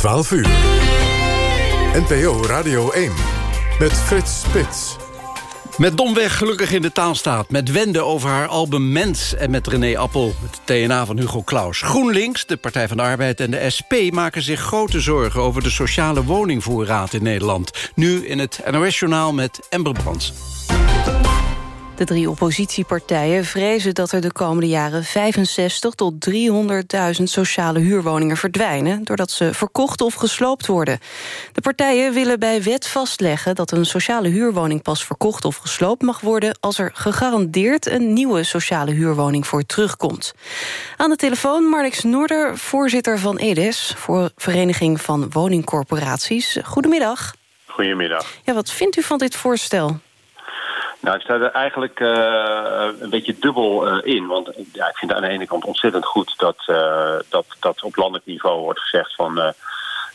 12 uur. NPO Radio 1 met Frits Spits. Met Domweg gelukkig in de taal staat. Met Wende over haar album Mens. En met René Appel, het TNA van Hugo Claus. GroenLinks, de Partij van de Arbeid en de SP... maken zich grote zorgen over de sociale woningvoorraad in Nederland. Nu in het NOS-journaal met Ember Brands. De drie oppositiepartijen vrezen dat er de komende jaren 65 tot 300.000 sociale huurwoningen verdwijnen... doordat ze verkocht of gesloopt worden. De partijen willen bij wet vastleggen dat een sociale huurwoning pas verkocht of gesloopt mag worden... als er gegarandeerd een nieuwe sociale huurwoning voor terugkomt. Aan de telefoon Marnix Noorder, voorzitter van EDES... voor Vereniging van Woningcorporaties. Goedemiddag. Goedemiddag. Ja, wat vindt u van dit voorstel? Nou, ik sta er eigenlijk uh, een beetje dubbel uh, in. Want ja, ik vind aan de ene kant ontzettend goed dat, uh, dat, dat op landelijk niveau wordt gezegd van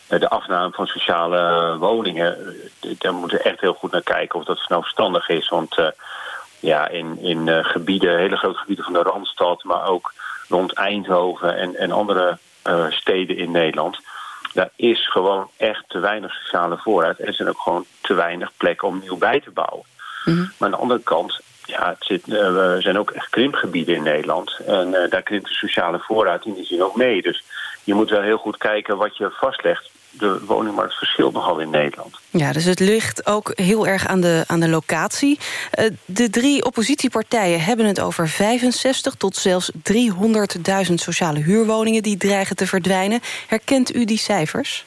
de afname van sociale woningen. Daar moeten we echt heel goed naar kijken of dat nou verstandig is. Want ja, in, in gebieden, hele grote gebieden van de Randstad, maar ook rond Eindhoven en, en andere steden in Nederland. Daar is gewoon echt te weinig sociale voorraad. En er zijn ook gewoon te weinig plekken om nieuw bij te bouwen. Mhm. Maar aan de andere kant, ja, het zit, uh, we zijn ook echt krimpgebieden in Nederland. En uh, daar krimpt de sociale voorraad in die zin ook mee. Dus je moet wel heel goed kijken wat je vastlegt. De woningmarkt verschilt nogal in Nederland. Ja, dus het ligt ook heel erg aan de, aan de locatie. Uh, de drie oppositiepartijen hebben het over 65 tot zelfs 300.000 sociale huurwoningen... die dreigen te verdwijnen. Herkent u die cijfers?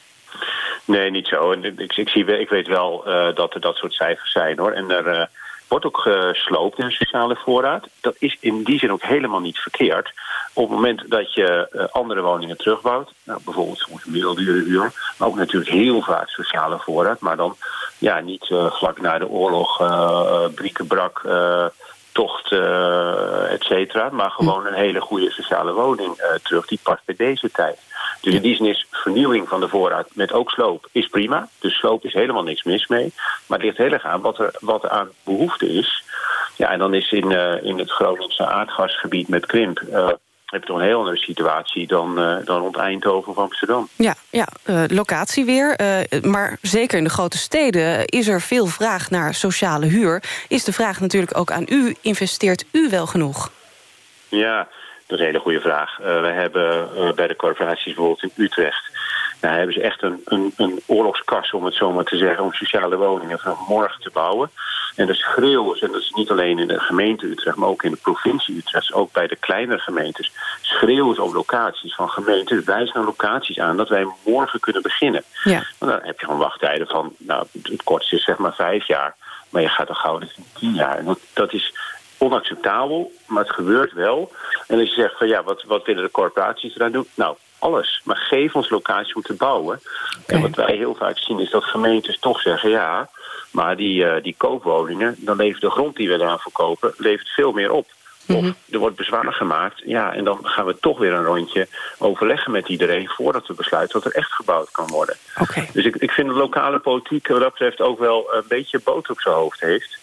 Nee, niet zo. Ik, ik, zie, ik weet wel uh, dat er dat soort cijfers zijn hoor. En er uh, wordt ook gesloopt in sociale voorraad. Dat is in die zin ook helemaal niet verkeerd. Op het moment dat je uh, andere woningen terugbouwt, nou, bijvoorbeeld soms middeldure huur, maar ook natuurlijk heel vaak sociale voorraad, maar dan ja, niet vlak na de oorlog, briekenbrak tocht, uh, et cetera. Maar gewoon een hele goede sociale woning uh, terug. Die past bij deze tijd. Dus in die zin is vernieuwing van de voorraad met ook sloop is prima. Dus sloop is helemaal niks mis mee. Maar het ligt heel erg aan wat er, wat er aan behoefte is. Ja, en dan is in, uh, in het Groningse aardgasgebied met krimp... Heb je toch een heel andere situatie dan, uh, dan rond Eindhoven of Amsterdam. Ja, ja uh, locatie weer. Uh, maar zeker in de grote steden is er veel vraag naar sociale huur. Is de vraag natuurlijk ook aan u, investeert u wel genoeg? Ja, dat is een hele goede vraag. We hebben bij de corporaties bijvoorbeeld in Utrecht... Nou, hebben ze echt een, een, een oorlogskas, om het zo maar te zeggen... om sociale woningen van morgen te bouwen. En de schreeuwen, en dat is niet alleen in de gemeente Utrecht... maar ook in de provincie Utrecht, ook bij de kleinere gemeentes... schreeuwen ze op locaties van gemeentes, wijzen naar locaties aan... dat wij morgen kunnen beginnen. Ja. dan heb je gewoon wachttijden van, nou, het kortste is zeg maar vijf jaar... maar je gaat er gauw in tien jaar. En dat, dat is onacceptabel, maar het gebeurt wel. En als je zegt van ja, wat, wat willen de corporaties eraan doen? Nou, alles. Maar geef ons locatie om te bouwen. Okay. En wat wij heel vaak zien is dat gemeentes toch zeggen ja, maar die, uh, die koopwoningen, dan levert de grond die we daarvoor verkopen, levert veel meer op. Of mm -hmm. er wordt bezwaar gemaakt. Ja, en dan gaan we toch weer een rondje overleggen met iedereen... voordat we besluiten dat er echt gebouwd kan worden. Okay. Dus ik, ik vind de lokale politiek wat dat betreft ook wel een beetje boter op zijn hoofd heeft.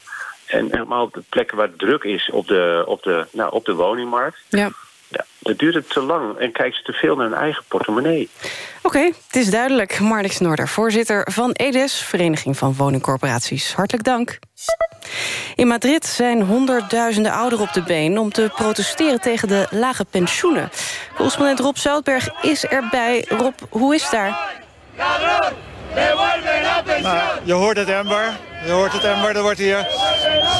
En helemaal op de plekken waar druk is op de, op de, nou, op de woningmarkt... Ja. Ja, dat duurt het te lang en kijkt ze te veel naar hun eigen portemonnee. Oké, okay, het is duidelijk. Marnix Noorder, voorzitter van EDES... Vereniging van Woningcorporaties. Hartelijk dank. In Madrid zijn honderdduizenden ouderen op de been... om te protesteren tegen de lage pensioenen. Correspondent Rob Zoutberg is erbij. Rob, hoe is daar? Nou, je hoort het, Ember. Je hoort het, Ember. Er wordt hier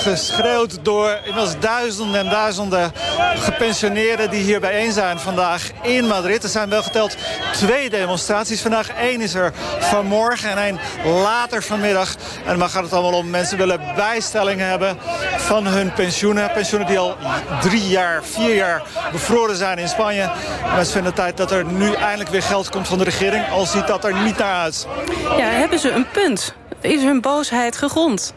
geschreeuwd door inmiddels duizenden en duizenden gepensioneerden... die hier bijeen zijn vandaag in Madrid. Er zijn wel geteld twee demonstraties vandaag. Eén is er vanmorgen en één later vanmiddag. En dan gaat het allemaal om mensen willen bijstelling hebben van hun pensioenen. Pensioenen die al drie jaar, vier jaar bevroren zijn in Spanje. Mensen vinden het tijd dat er nu eindelijk weer geld komt van de regering. Al ziet dat er niet naar uit. Ja, hebben ze een punt? Is hun boosheid gegrond?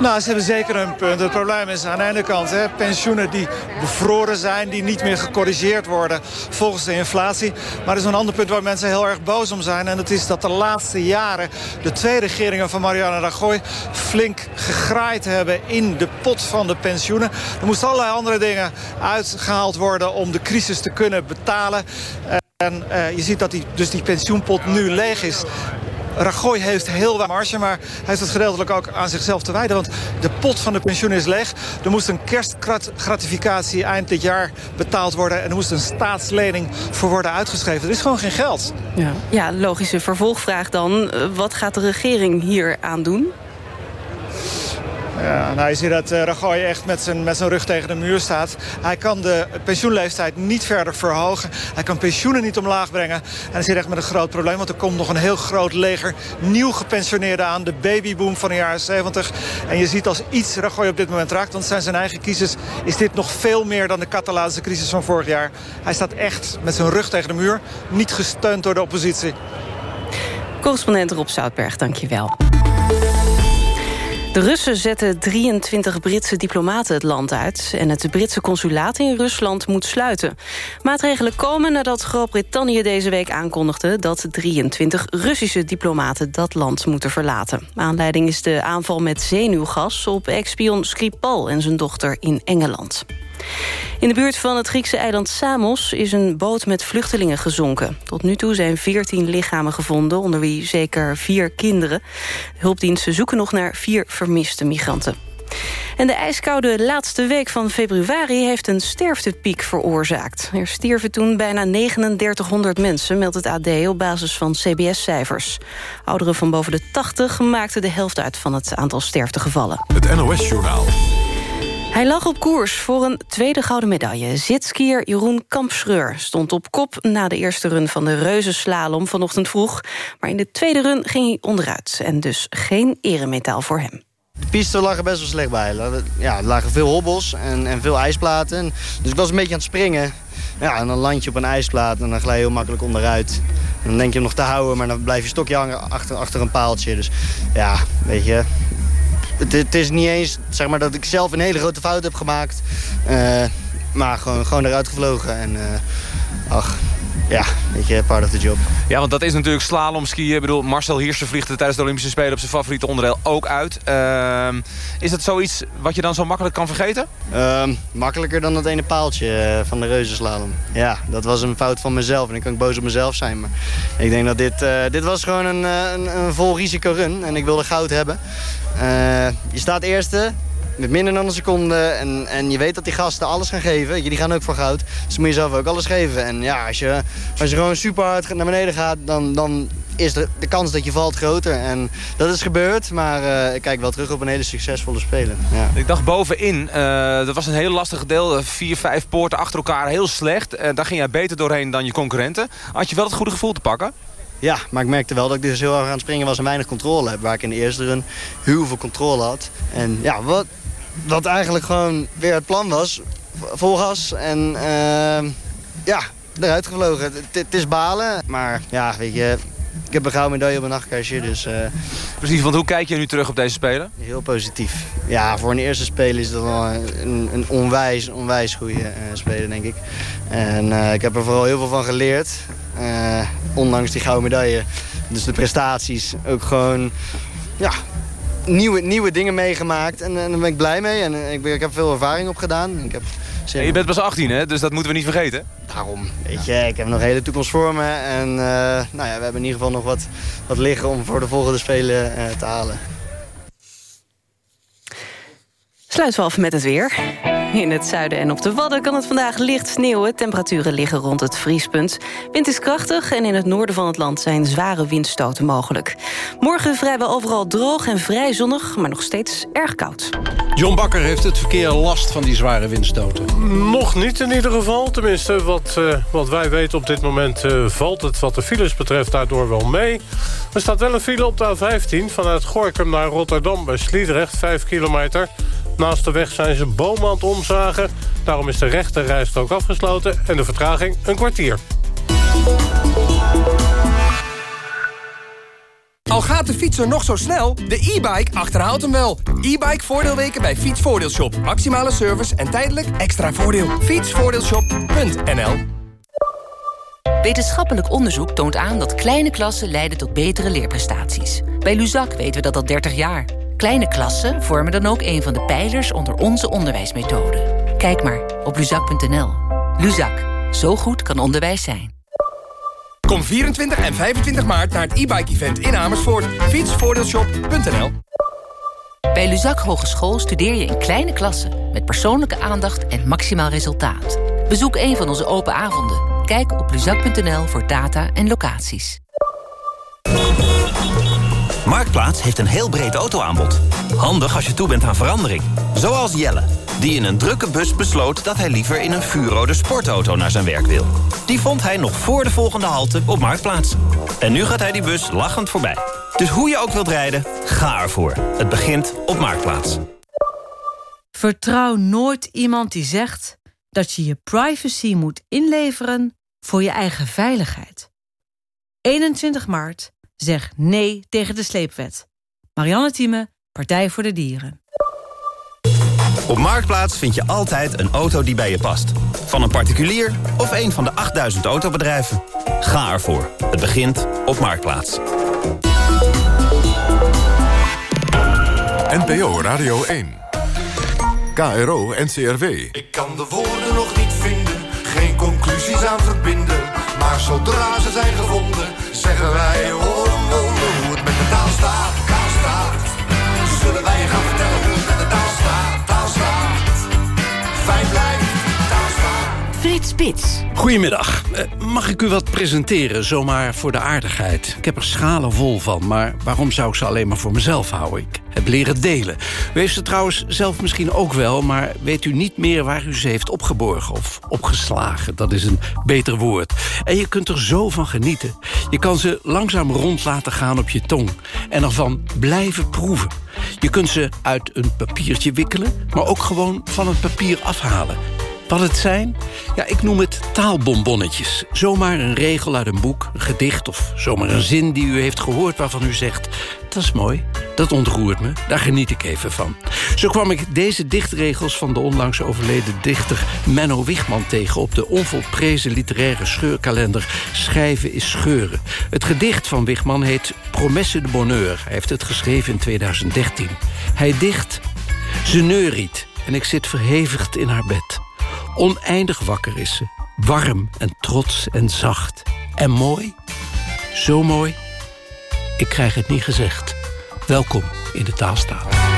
Nou, ze hebben zeker een punt. Het probleem is aan de ene kant hè, pensioenen die bevroren zijn... die niet meer gecorrigeerd worden volgens de inflatie. Maar er is een ander punt waar mensen heel erg boos om zijn. En dat is dat de laatste jaren de twee regeringen van Mariana Rajoy... flink gegraaid hebben in de pot van de pensioenen. Er moesten allerlei andere dingen uitgehaald worden om de crisis te kunnen betalen. En uh, je ziet dat die, dus die pensioenpot nu leeg is. Rajoy heeft heel weinig marge, maar hij heeft het gedeeltelijk ook aan zichzelf te wijden. Want de pot van de pensioen is leeg. Er moest een kerstgratificatie eind dit jaar betaald worden... en er moest een staatslening voor worden uitgeschreven. Er is gewoon geen geld. Ja, ja logische vervolgvraag dan. Wat gaat de regering hier aan doen? Ja, nou, je ziet dat uh, Rajoy echt met zijn, met zijn rug tegen de muur staat. Hij kan de pensioenleeftijd niet verder verhogen. Hij kan pensioenen niet omlaag brengen. En hij zit echt met een groot probleem. Want er komt nog een heel groot leger nieuw gepensioneerden aan. De babyboom van de jaren 70. En je ziet als iets Rajoy op dit moment raakt... want zijn zijn eigen kiezers is dit nog veel meer dan de Catalaanse crisis van vorig jaar. Hij staat echt met zijn rug tegen de muur. Niet gesteund door de oppositie. Correspondent Rob Zoutberg, dank je wel. De Russen zetten 23 Britse diplomaten het land uit... en het Britse consulaat in Rusland moet sluiten. Maatregelen komen nadat Groot-Brittannië deze week aankondigde... dat 23 Russische diplomaten dat land moeten verlaten. Aanleiding is de aanval met zenuwgas op ex-spion Skripal en zijn dochter in Engeland. In de buurt van het Griekse eiland Samos is een boot met vluchtelingen gezonken. Tot nu toe zijn 14 lichamen gevonden, onder wie zeker vier kinderen. De hulpdiensten zoeken nog naar vier vermiste migranten. En de ijskoude laatste week van februari heeft een sterftepiek veroorzaakt. Er stierven toen bijna 3900 mensen, meldt het AD op basis van CBS-cijfers. Ouderen van boven de 80 maakten de helft uit van het aantal sterftegevallen. Het NOS-journaal. Hij lag op koers voor een tweede gouden medaille. Zitskier Jeroen Kampschreur stond op kop na de eerste run van de reuzenslalom vanochtend vroeg. Maar in de tweede run ging hij onderuit en dus geen eremetaal voor hem. De piste lag er best wel slecht bij. Ja, er lagen veel hobbels en, en veel ijsplaten. Dus ik was een beetje aan het springen. Ja, en dan land je op een ijsplaat en dan glij je heel makkelijk onderuit. En dan denk je hem nog te houden, maar dan blijf je stokje hangen achter, achter een paaltje. Dus ja, weet je, het, is niet eens zeg maar, dat ik zelf een hele grote fout heb gemaakt. Uh, maar gewoon, gewoon eruit gevlogen. En uh, ach, ja, weet je, part of the job. Ja, want dat is natuurlijk slalom skiën. Ik bedoel, Marcel Hirscher vliegt er tijdens de Olympische Spelen... op zijn favoriete onderdeel ook uit. Uh, is dat zoiets wat je dan zo makkelijk kan vergeten? Uh, makkelijker dan dat ene paaltje eh, van de reuzenslalom. Ja, dat was een fout van mezelf. En ik kan boos op mezelf zijn. Maar ik denk dat dit... Uh, dit was gewoon een, een, een vol risico run. En ik wilde goud hebben. je staat eerste met minder dan een seconde. En, en je weet dat die gasten alles gaan geven. Die gaan ook voor goud. Dus moet je zelf ook alles geven. En ja, als je, als je gewoon super hard naar beneden gaat... dan, dan is de, de kans dat je valt groter. En dat is gebeurd. Maar uh, ik kijk wel terug op een hele succesvolle speler. Ja. Ik dacht bovenin, uh, dat was een heel lastig deel. Vier, vijf poorten achter elkaar, heel slecht. Uh, daar ging jij beter doorheen dan je concurrenten. Had je wel het goede gevoel te pakken? Ja, maar ik merkte wel dat ik dus heel erg aan het springen was en weinig controle heb. Waar ik in de eerste run heel veel controle had. En ja, wat, wat eigenlijk gewoon weer het plan was. Vol gas en uh, ja, eruit gevlogen. Het is balen, maar ja, weet je... Ik heb een gouden medaille op een nachtkastje, dus... Uh, Precies, want hoe kijk je nu terug op deze Spelen? Heel positief. Ja, voor een eerste Spelen is dat wel een, een onwijs, onwijs goede uh, Spelen, denk ik. En uh, ik heb er vooral heel veel van geleerd. ondanks die gouden medaille. Dus de prestaties ook gewoon... Ja, nieuwe, nieuwe dingen meegemaakt. En, en daar ben ik blij mee. En eh, ik, ik heb veel ervaring opgedaan. Ik heb je bent pas 18, hè? Dus dat moeten we niet vergeten. Daarom. Weet je, ik heb nog een hele toekomst voor me. En uh, nou ja, we hebben in ieder geval nog wat, wat liggen om voor de volgende Spelen uh, te halen. Sluiten we af met het weer. In het zuiden en op de Wadden kan het vandaag licht sneeuwen. Temperaturen liggen rond het vriespunt. Wind is krachtig en in het noorden van het land zijn zware windstoten mogelijk. Morgen vrijwel overal droog en vrij zonnig, maar nog steeds erg koud. John Bakker heeft het verkeer last van die zware windstoten. Nog niet in ieder geval. Tenminste, wat, uh, wat wij weten op dit moment uh, valt het wat de files betreft daardoor wel mee. Er staat wel een file op de A15 vanuit Gorkum naar Rotterdam bij Sliedrecht, 5 kilometer... Naast de weg zijn ze bomen aan het omzagen. Daarom is de rechte rijstrook afgesloten en de vertraging een kwartier. Al gaat de fietser nog zo snel, de e-bike achterhaalt hem wel. E-bike voordeelweken bij Fietsvoordeelshop. Maximale service en tijdelijk extra voordeel. Fietsvoordeelshop.nl Wetenschappelijk onderzoek toont aan dat kleine klassen leiden tot betere leerprestaties. Bij Luzak weten we dat al 30 jaar. Kleine klassen vormen dan ook een van de pijlers onder onze onderwijsmethode. Kijk maar op luzak.nl. Luzak, zo goed kan onderwijs zijn. Kom 24 en 25 maart naar het e-bike-event in Amersfoort. Fietsvoordeelshop.nl Bij Luzak Hogeschool studeer je in kleine klassen... met persoonlijke aandacht en maximaal resultaat. Bezoek een van onze open avonden. Kijk op luzak.nl voor data en locaties. Marktplaats heeft een heel breed autoaanbod. Handig als je toe bent aan verandering. Zoals Jelle, die in een drukke bus besloot... dat hij liever in een vuurrode sportauto naar zijn werk wil. Die vond hij nog voor de volgende halte op Marktplaats. En nu gaat hij die bus lachend voorbij. Dus hoe je ook wilt rijden, ga ervoor. Het begint op Marktplaats. Vertrouw nooit iemand die zegt dat je je privacy moet inleveren voor je eigen veiligheid. 21 maart, zeg nee tegen de sleepwet. Marianne Thieme, Partij voor de Dieren. Op Marktplaats vind je altijd een auto die bij je past. Van een particulier of een van de 8000 autobedrijven. Ga ervoor. Het begint op Marktplaats. NPO Radio 1. KRO NCRW. Ik kan de woorden nog niet vinden, geen conclusies aan verbinden. Maar zodra ze zijn gevonden, zeggen wij hoor Spits. Goedemiddag. Eh, Mag ik u wat presenteren, zomaar voor de aardigheid? Ik heb er schalen vol van, maar waarom zou ik ze alleen maar voor mezelf houden? Ik heb leren delen. U heeft ze trouwens zelf misschien ook wel... maar weet u niet meer waar u ze heeft opgeborgen of opgeslagen. Dat is een beter woord. En je kunt er zo van genieten. Je kan ze langzaam rond laten gaan op je tong... en ervan blijven proeven. Je kunt ze uit een papiertje wikkelen... maar ook gewoon van het papier afhalen... Wat het zijn? Ja, ik noem het taalbonbonnetjes. Zomaar een regel uit een boek, een gedicht of zomaar een zin die u heeft gehoord... waarvan u zegt, dat is mooi, dat ontroert me, daar geniet ik even van. Zo kwam ik deze dichtregels van de onlangs overleden dichter Menno Wichman tegen... op de onvolprezen literaire scheurkalender Schrijven is scheuren. Het gedicht van Wichman heet Promesse de Bonheur. Hij heeft het geschreven in 2013. Hij dicht, ze neuriet en ik zit verhevigd in haar bed... Oneindig wakker is ze. Warm en trots en zacht. En mooi. Zo mooi. Ik krijg het niet gezegd. Welkom in de taalstaat.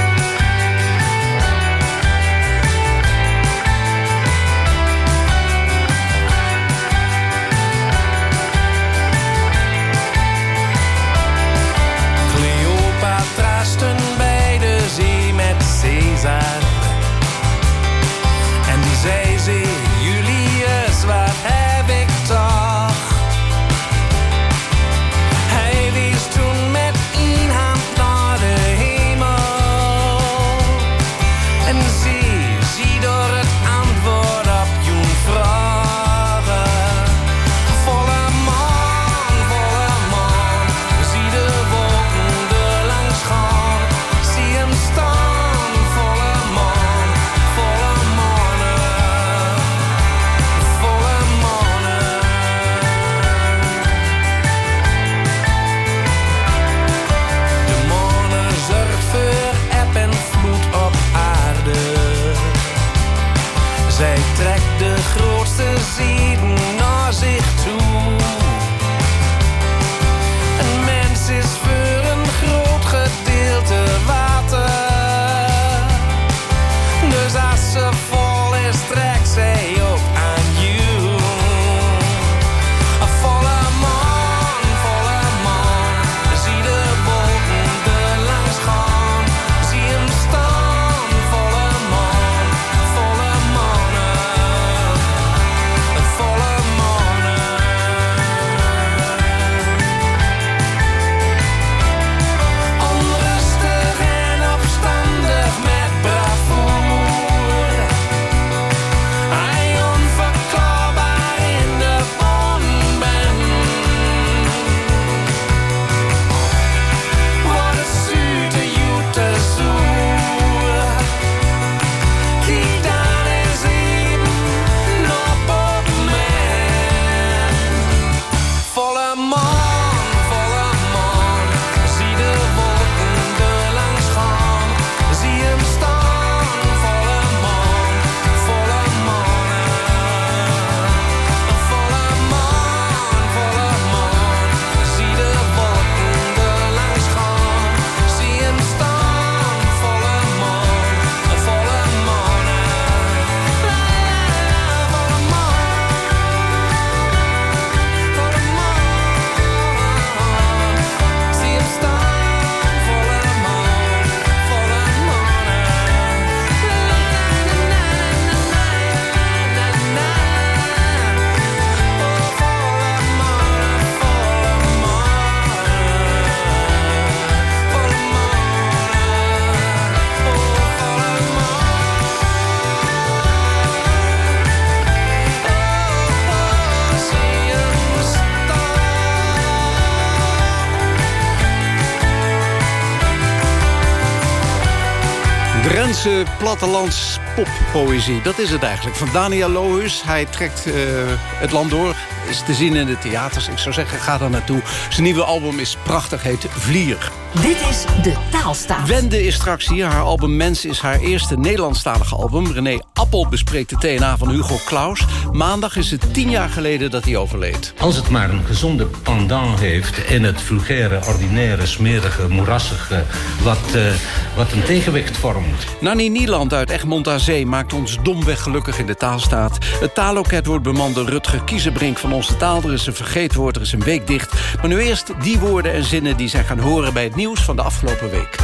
Plattelands poppoëzie. Dat is het eigenlijk. Van Daniel Lohuis. Hij trekt uh, het land door. Is te zien in de theaters. Ik zou zeggen, ga daar naartoe. Zijn nieuwe album is prachtig, heet Vlier. Dit is De Taalstaat. Wende is straks hier. Haar album Mens is haar eerste Nederlandstalige album. René Appel bespreekt de TNA van Hugo Claus. Maandag is het tien jaar geleden dat hij overleed. Als het maar een gezonde pendant heeft... in het vulgaire, ordinaire, smerige, moerassige... wat, uh, wat een tegenwicht vormt. Nanny Nieland uit Egmond aan Zee maakt ons domweg gelukkig in de taalstaat. Het taaloket wordt bemand door Rutger Kiezenbrink van Onze Taal. Er is een vergeetwoord, er is een week dicht. Maar nu eerst die woorden en zinnen die zij gaan horen... bij het nieuws van de afgelopen week.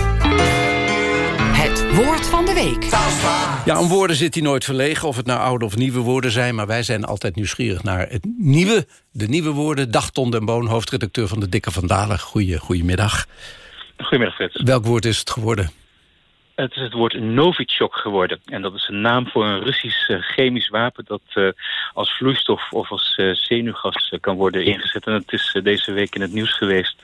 Het woord van de week. Ja, om woorden zit hij nooit verlegen, of het nou oude of nieuwe woorden zijn... maar wij zijn altijd nieuwsgierig naar het nieuwe, de nieuwe woorden. Dag Ton den Boon, hoofdredacteur van de Dikke Vandalen. Goeie, goedemiddag. Goedemiddag, Frits. Welk woord is het geworden? Het is het woord Novichok geworden. En dat is een naam voor een Russisch uh, chemisch wapen... dat uh, als vloeistof of als uh, zenuwgas kan worden ingezet. En het is deze week in het nieuws geweest...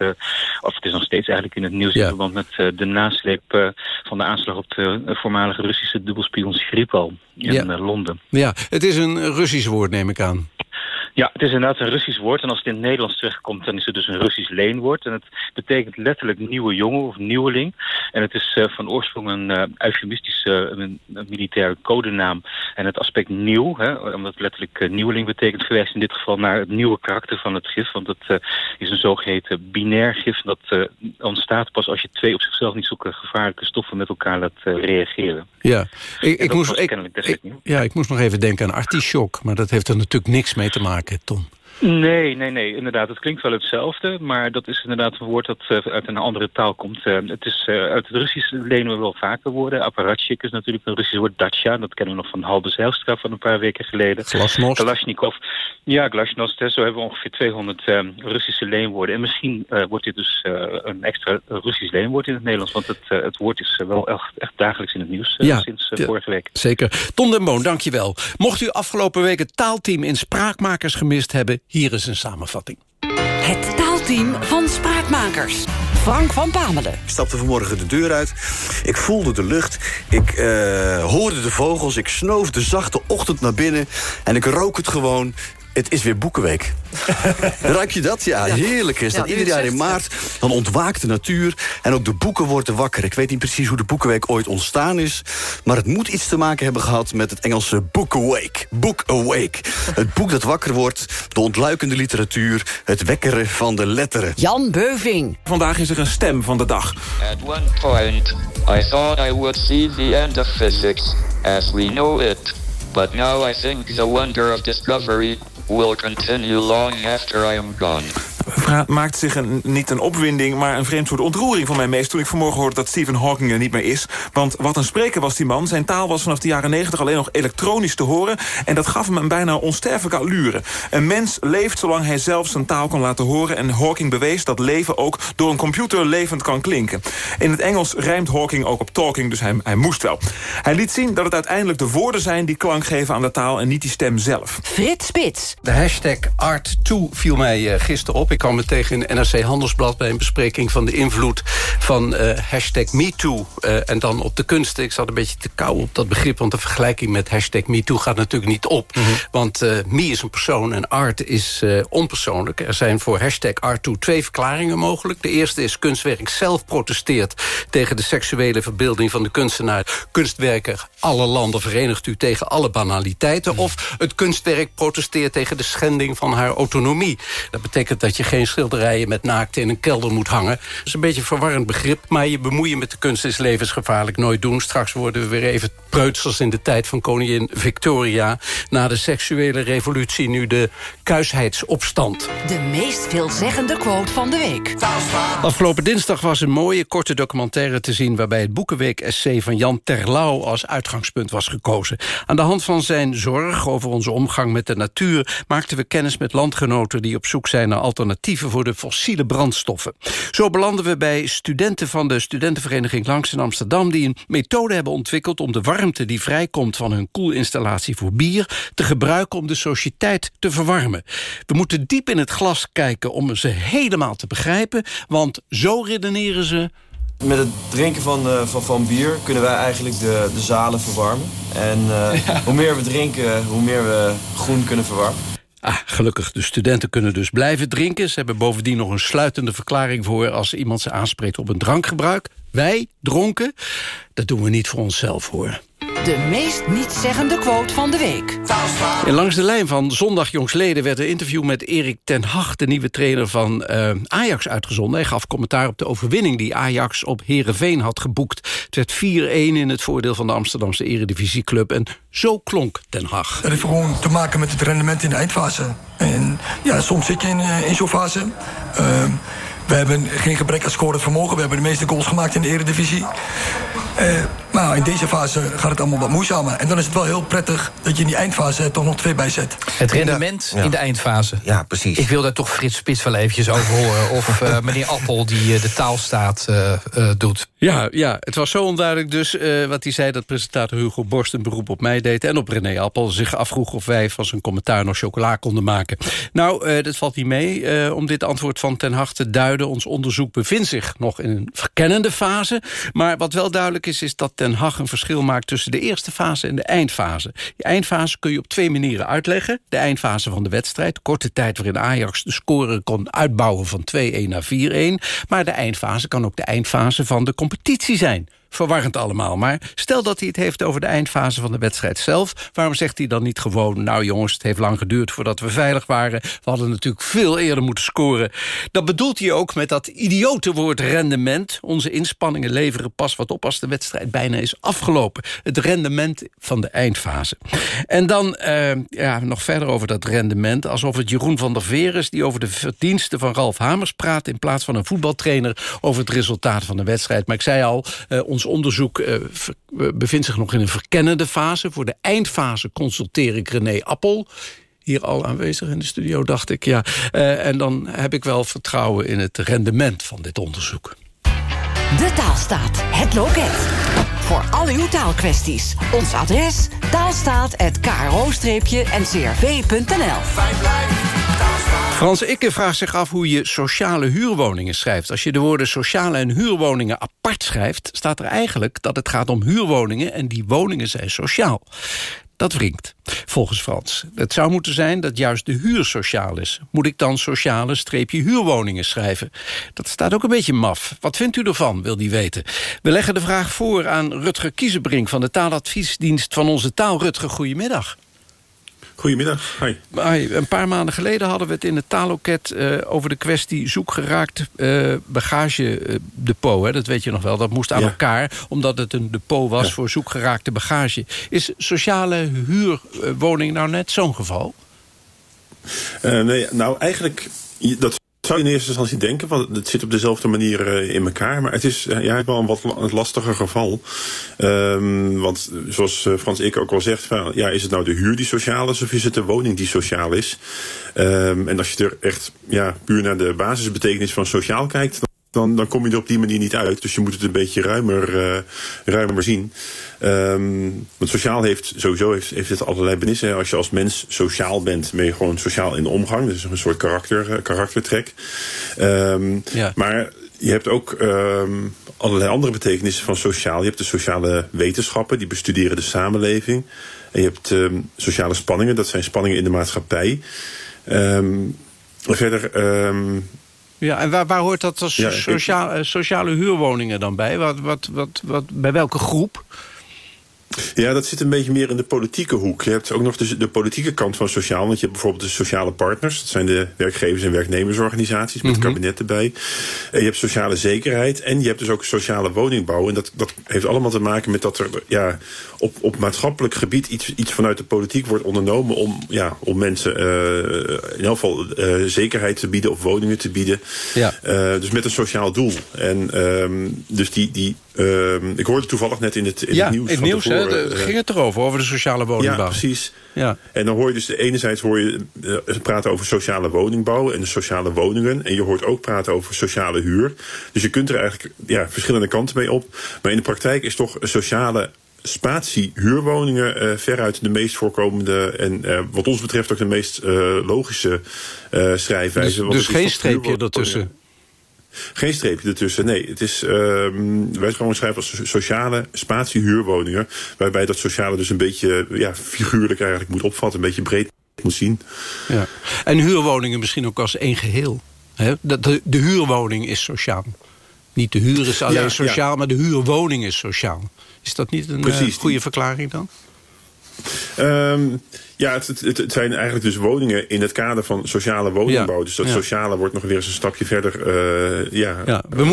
of het is nog steeds eigenlijk in het nieuws... Ja. in verband met de nasleep van de aanslag... op de voormalige Russische dubbelspion Skripal in ja. Londen. Ja, het is een Russisch woord, neem ik aan. Ja, het is inderdaad een Russisch woord. En als het in het Nederlands terechtkomt, dan is het dus een Russisch leenwoord. En het betekent letterlijk nieuwe jongen of nieuweling. En het is uh, van oorsprong een uh, eufemistische uh, een, een militaire codenaam. En het aspect nieuw, hè, omdat het letterlijk nieuweling betekent, verwijst in dit geval naar het nieuwe karakter van het gif. Want het is een zogeheten binair gif. Dat ontstaat pas als je twee op zichzelf niet zulke gevaarlijke stoffen met elkaar laat reageren. Ja, ik, ik moest, ik, ik, ja, ik moest nog even denken aan artichok. Maar dat heeft er natuurlijk niks mee te maken. Tom. Nee, nee, nee, inderdaad. Het klinkt wel hetzelfde, maar dat is inderdaad een woord dat uh, uit een andere taal komt. Uh, het is, uh, uit het Russisch lenen we wel vaker woorden. Apparatchik is natuurlijk een Russisch woord. Dacia, dat kennen we nog van Halbe Zijlstra van een paar weken geleden. Glasnost. Kalashnikov. Ja, glasnost. Hè. Zo hebben we ongeveer 200 Russische leenwoorden. En misschien wordt dit dus een extra Russisch leenwoord in het Nederlands. Want het, het woord is wel echt, echt, dagelijks in het nieuws ja, sinds vorige week. Zeker. Ton den Boon, dankjewel. Mocht u afgelopen week het taalteam in Spraakmakers gemist hebben... hier is een samenvatting. Het taalteam van Spraakmakers. Frank van Pamelen. Ik stapte vanmorgen de deur uit. Ik voelde de lucht. Ik uh, hoorde de vogels. Ik snoof de zachte ochtend naar binnen. En ik rook het gewoon. Het is weer Boekenweek. Ruik je dat? Ja, heerlijk is dat. Ieder jaar in maart, dan ontwaakt de natuur... en ook de boeken worden wakker. Ik weet niet precies hoe de Boekenweek ooit ontstaan is... maar het moet iets te maken hebben gehad met het Engelse Book Awake. Book Awake. Het boek dat wakker wordt, de ontluikende literatuur... het wekkeren van de letteren. Jan Beuving. Vandaag is er een stem van de dag. At one point, I thought I would see the end of physics as we know it. But now I think the wonder of discovery will continue long after I am gone. Maakt zich een, niet een opwinding, maar een vreemd soort ontroering van mij meest... toen ik vanmorgen hoorde dat Stephen Hawking er niet meer is. Want wat een spreker was die man. Zijn taal was vanaf de jaren 90 alleen nog elektronisch te horen... en dat gaf hem een bijna onsterfelijke allure. Een mens leeft zolang hij zelf zijn taal kan laten horen... en Hawking bewees dat leven ook door een computer levend kan klinken. In het Engels rijmt Hawking ook op talking, dus hij, hij moest wel. Hij liet zien dat het uiteindelijk de woorden zijn... die klank geven aan de taal en niet die stem zelf. Frits Spits. De hashtag Art2 viel mij uh, gisteren op. Ik kwam het tegen in NRC Handelsblad... bij een bespreking van de invloed van uh, hashtag MeToo. Uh, en dan op de kunsten. Ik zat een beetje te kou op dat begrip... want de vergelijking met hashtag MeToo gaat natuurlijk niet op. Mm -hmm. Want uh, me is een persoon en art is onpersoonlijk. Er zijn voor hashtag Art2 twee verklaringen mogelijk. De eerste is kunstwerk zelf protesteert... tegen de seksuele verbeelding van de kunstenaar. Kunstwerker, alle landen verenigt u tegen alle banaliteiten. Mm -hmm. Of het kunstwerk protesteert tegen de schending van haar autonomie. Dat betekent dat je geen schilderijen met naakte in een kelder moet hangen. Dat is een beetje een verwarrend begrip, maar je bemoeien met de kunst is levensgevaarlijk. Nooit doen. Straks worden we weer even preutsels in de tijd van koningin Victoria. Na de seksuele revolutie nu de kuisheidsopstand. De meest veelzeggende quote van de week. Afgelopen dinsdag was een mooie korte documentaire te zien... waarbij het Boekenweek-essay van Jan Terlouw als uitgangspunt was gekozen. Aan de hand van zijn zorg over onze omgang met de natuur... maakten we kennis met landgenoten die op zoek zijn naar alternatieven voor de fossiele brandstoffen. Zo belanden we bij studenten van de studentenvereniging Langs in Amsterdam... die een methode hebben ontwikkeld om de warmte die vrijkomt... van hun koelinstallatie voor bier te gebruiken om de sociëteit te verwarmen. We moeten diep in het glas kijken om ze helemaal te begrijpen... want zo redeneren ze Met het drinken van, eh, van, van bier kunnen wij eigenlijk de, de zalen verwarmen. En eh, hoe meer we drinken, hoe meer we groen kunnen verwarmen. Ah, gelukkig, de studenten kunnen dus blijven drinken. Ze hebben bovendien nog een sluitende verklaring voor... als iemand ze aanspreekt op een drankgebruik. Wij, dronken, dat doen we niet voor onszelf, hoor. De meest nietszeggende quote van de week. En langs de lijn van zondag jongsleden werd een interview met Erik ten Hag... de nieuwe trainer van eh, Ajax uitgezonden. Hij gaf commentaar op de overwinning die Ajax op Herenveen had geboekt. Het werd 4-1 in het voordeel van de Amsterdamse eredivisieclub. En zo klonk ten Hag. Dat heeft gewoon te maken met het rendement in de eindfase. En ja, soms zit je in, eh, in zo'n fase. Ehm, we hebben geen gebrek aan scorend vermogen. We hebben de meeste goals gemaakt in de eredivisie. Eh, maar in deze fase gaat het allemaal wat moeizamer. En dan is het wel heel prettig dat je in die eindfase er toch nog twee bij zet. Het rendement in de eindfase. Ja, precies. Ik wil daar toch Frits Spits wel eventjes over horen. Of eh, meneer Appel die eh, de taalstaat eh, eh, doet. Ja, ja, het was zo onduidelijk dus eh, wat hij zei... dat presentator Hugo Borst een beroep op mij deed... en op René Appel zich afvroeg of wij van zijn commentaar nog chocola konden maken. Nou, eh, dat valt niet mee eh, om dit antwoord van Ten Hag te duiden. Ons onderzoek bevindt zich nog in een verkennende fase. Maar wat wel duidelijk is, is dat Ten Hag een verschil maakt... tussen de eerste fase en de eindfase. Die eindfase kun je op twee manieren uitleggen. De eindfase van de wedstrijd, korte tijd waarin Ajax de score kon uitbouwen... van 2-1 naar 4-1. Maar de eindfase kan ook de eindfase van de competitie zijn verwarrend allemaal. Maar stel dat hij het heeft over de eindfase van de wedstrijd zelf... waarom zegt hij dan niet gewoon... nou jongens, het heeft lang geduurd voordat we veilig waren... we hadden natuurlijk veel eerder moeten scoren. Dat bedoelt hij ook met dat idiote woord rendement. Onze inspanningen leveren pas wat op als de wedstrijd bijna is afgelopen. Het rendement van de eindfase. En dan eh, ja, nog verder over dat rendement... alsof het Jeroen van der Veer is die over de verdiensten van Ralf Hamers praat... in plaats van een voetbaltrainer over het resultaat van de wedstrijd. Maar ik zei al, uh, ons onderzoek uh, bevindt zich nog in een verkennende fase. Voor de eindfase consulteer ik René Appel hier al aanwezig in de studio, dacht ik. Ja. Uh, en dan heb ik wel vertrouwen in het rendement van dit onderzoek. De Taalstaat, het loket. Voor al uw taalkwesties. Ons adres taalstaat.kro-ncrv.nl Frans Ikke vraagt zich af hoe je sociale huurwoningen schrijft. Als je de woorden sociale en huurwoningen apart schrijft... staat er eigenlijk dat het gaat om huurwoningen... en die woningen zijn sociaal. Dat wringt, volgens Frans. Het zou moeten zijn dat juist de huur sociaal is. Moet ik dan sociale streepje huurwoningen schrijven? Dat staat ook een beetje maf. Wat vindt u ervan, wil die weten? We leggen de vraag voor aan Rutger Kiezenbrink... van de taaladviesdienst van onze taal. Rutger, goedemiddag. Goedemiddag, hi. hi. Een paar maanden geleden hadden we het in het taalloket... Uh, over de kwestie zoekgeraakt uh, bagagedepot. Hè? Dat weet je nog wel, dat moest aan ja. elkaar... omdat het een depot was ja. voor zoekgeraakte bagage. Is sociale huurwoning nou net zo'n geval? Uh, nee, nou eigenlijk... Dat zou je in eerste instantie denken, want het zit op dezelfde manier uh, in elkaar. Maar het is uh, ja, wel een wat lastiger geval. Um, want zoals uh, Frans Ik ook al zegt, van, ja, is het nou de huur die sociaal is of is het de woning die sociaal is? Um, en als je er echt ja, puur naar de basisbetekenis van sociaal kijkt... Dan, dan kom je er op die manier niet uit. Dus je moet het een beetje ruimer, ruimer zien. Um, want sociaal heeft sowieso heeft, heeft het allerlei benissen. Als je als mens sociaal bent, ben je gewoon sociaal in de omgang. Dat is een soort karakter, karaktertrek. Um, ja. Maar je hebt ook um, allerlei andere betekenissen van sociaal. Je hebt de sociale wetenschappen, die bestuderen de samenleving. En je hebt sociale spanningen, dat zijn spanningen in de maatschappij. Verder... Ja, en waar, waar hoort dat als ja, sociaal, ik, sociale huurwoningen dan bij? Wat, wat, wat, wat, bij welke groep? Ja, dat zit een beetje meer in de politieke hoek. Je hebt ook nog de, de politieke kant van sociaal. Want je hebt bijvoorbeeld de sociale partners. Dat zijn de werkgevers- en werknemersorganisaties met mm -hmm. het kabinet erbij. En je hebt sociale zekerheid. En je hebt dus ook sociale woningbouw. En dat, dat heeft allemaal te maken met dat er ja, op, op maatschappelijk gebied iets, iets vanuit de politiek wordt ondernomen om, ja, om mensen uh, in elk geval uh, zekerheid te bieden of woningen te bieden. Ja. Uh, dus met een sociaal doel. En um, dus die, die uh, ik hoorde toevallig net in het, in ja, het nieuws. In het nieuws, hè, de, ging het erover, over de sociale woningbouw. Ja, precies. Ja. En dan hoor je dus enerzijds hoor je uh, praten over sociale woningbouw en de sociale woningen. En je hoort ook praten over sociale huur. Dus je kunt er eigenlijk ja, verschillende kanten mee op. Maar in de praktijk is toch sociale spatie huurwoningen uh, veruit de meest voorkomende en uh, wat ons betreft ook de meest uh, logische schrijfwijze. Dus, dus geen streepje ertussen? Geen streepje ertussen, nee. Het is, ehm wij gewoon schrijven als so- sociale spatie-huurwoningen. Waarbij dat sociale dus een beetje ja, figuurlijk eigenlijk moet opvatten. Een beetje breed moet zien. Ja. En huurwoningen misschien ook als één geheel. Hè? De, de, huurwoning is sociaal. Niet de huur is alleen Ja, sociaal, ja. maar de huurwoning is sociaal. Is dat niet een eh, goede verklaring dan? Ehm, ja, het, het, het zijn eigenlijk dus woningen in het kader van sociale woningbouw. Ja, Dus dat ja. sociale wordt nog weer eens een stapje verder eh, ja, Ja, we eh,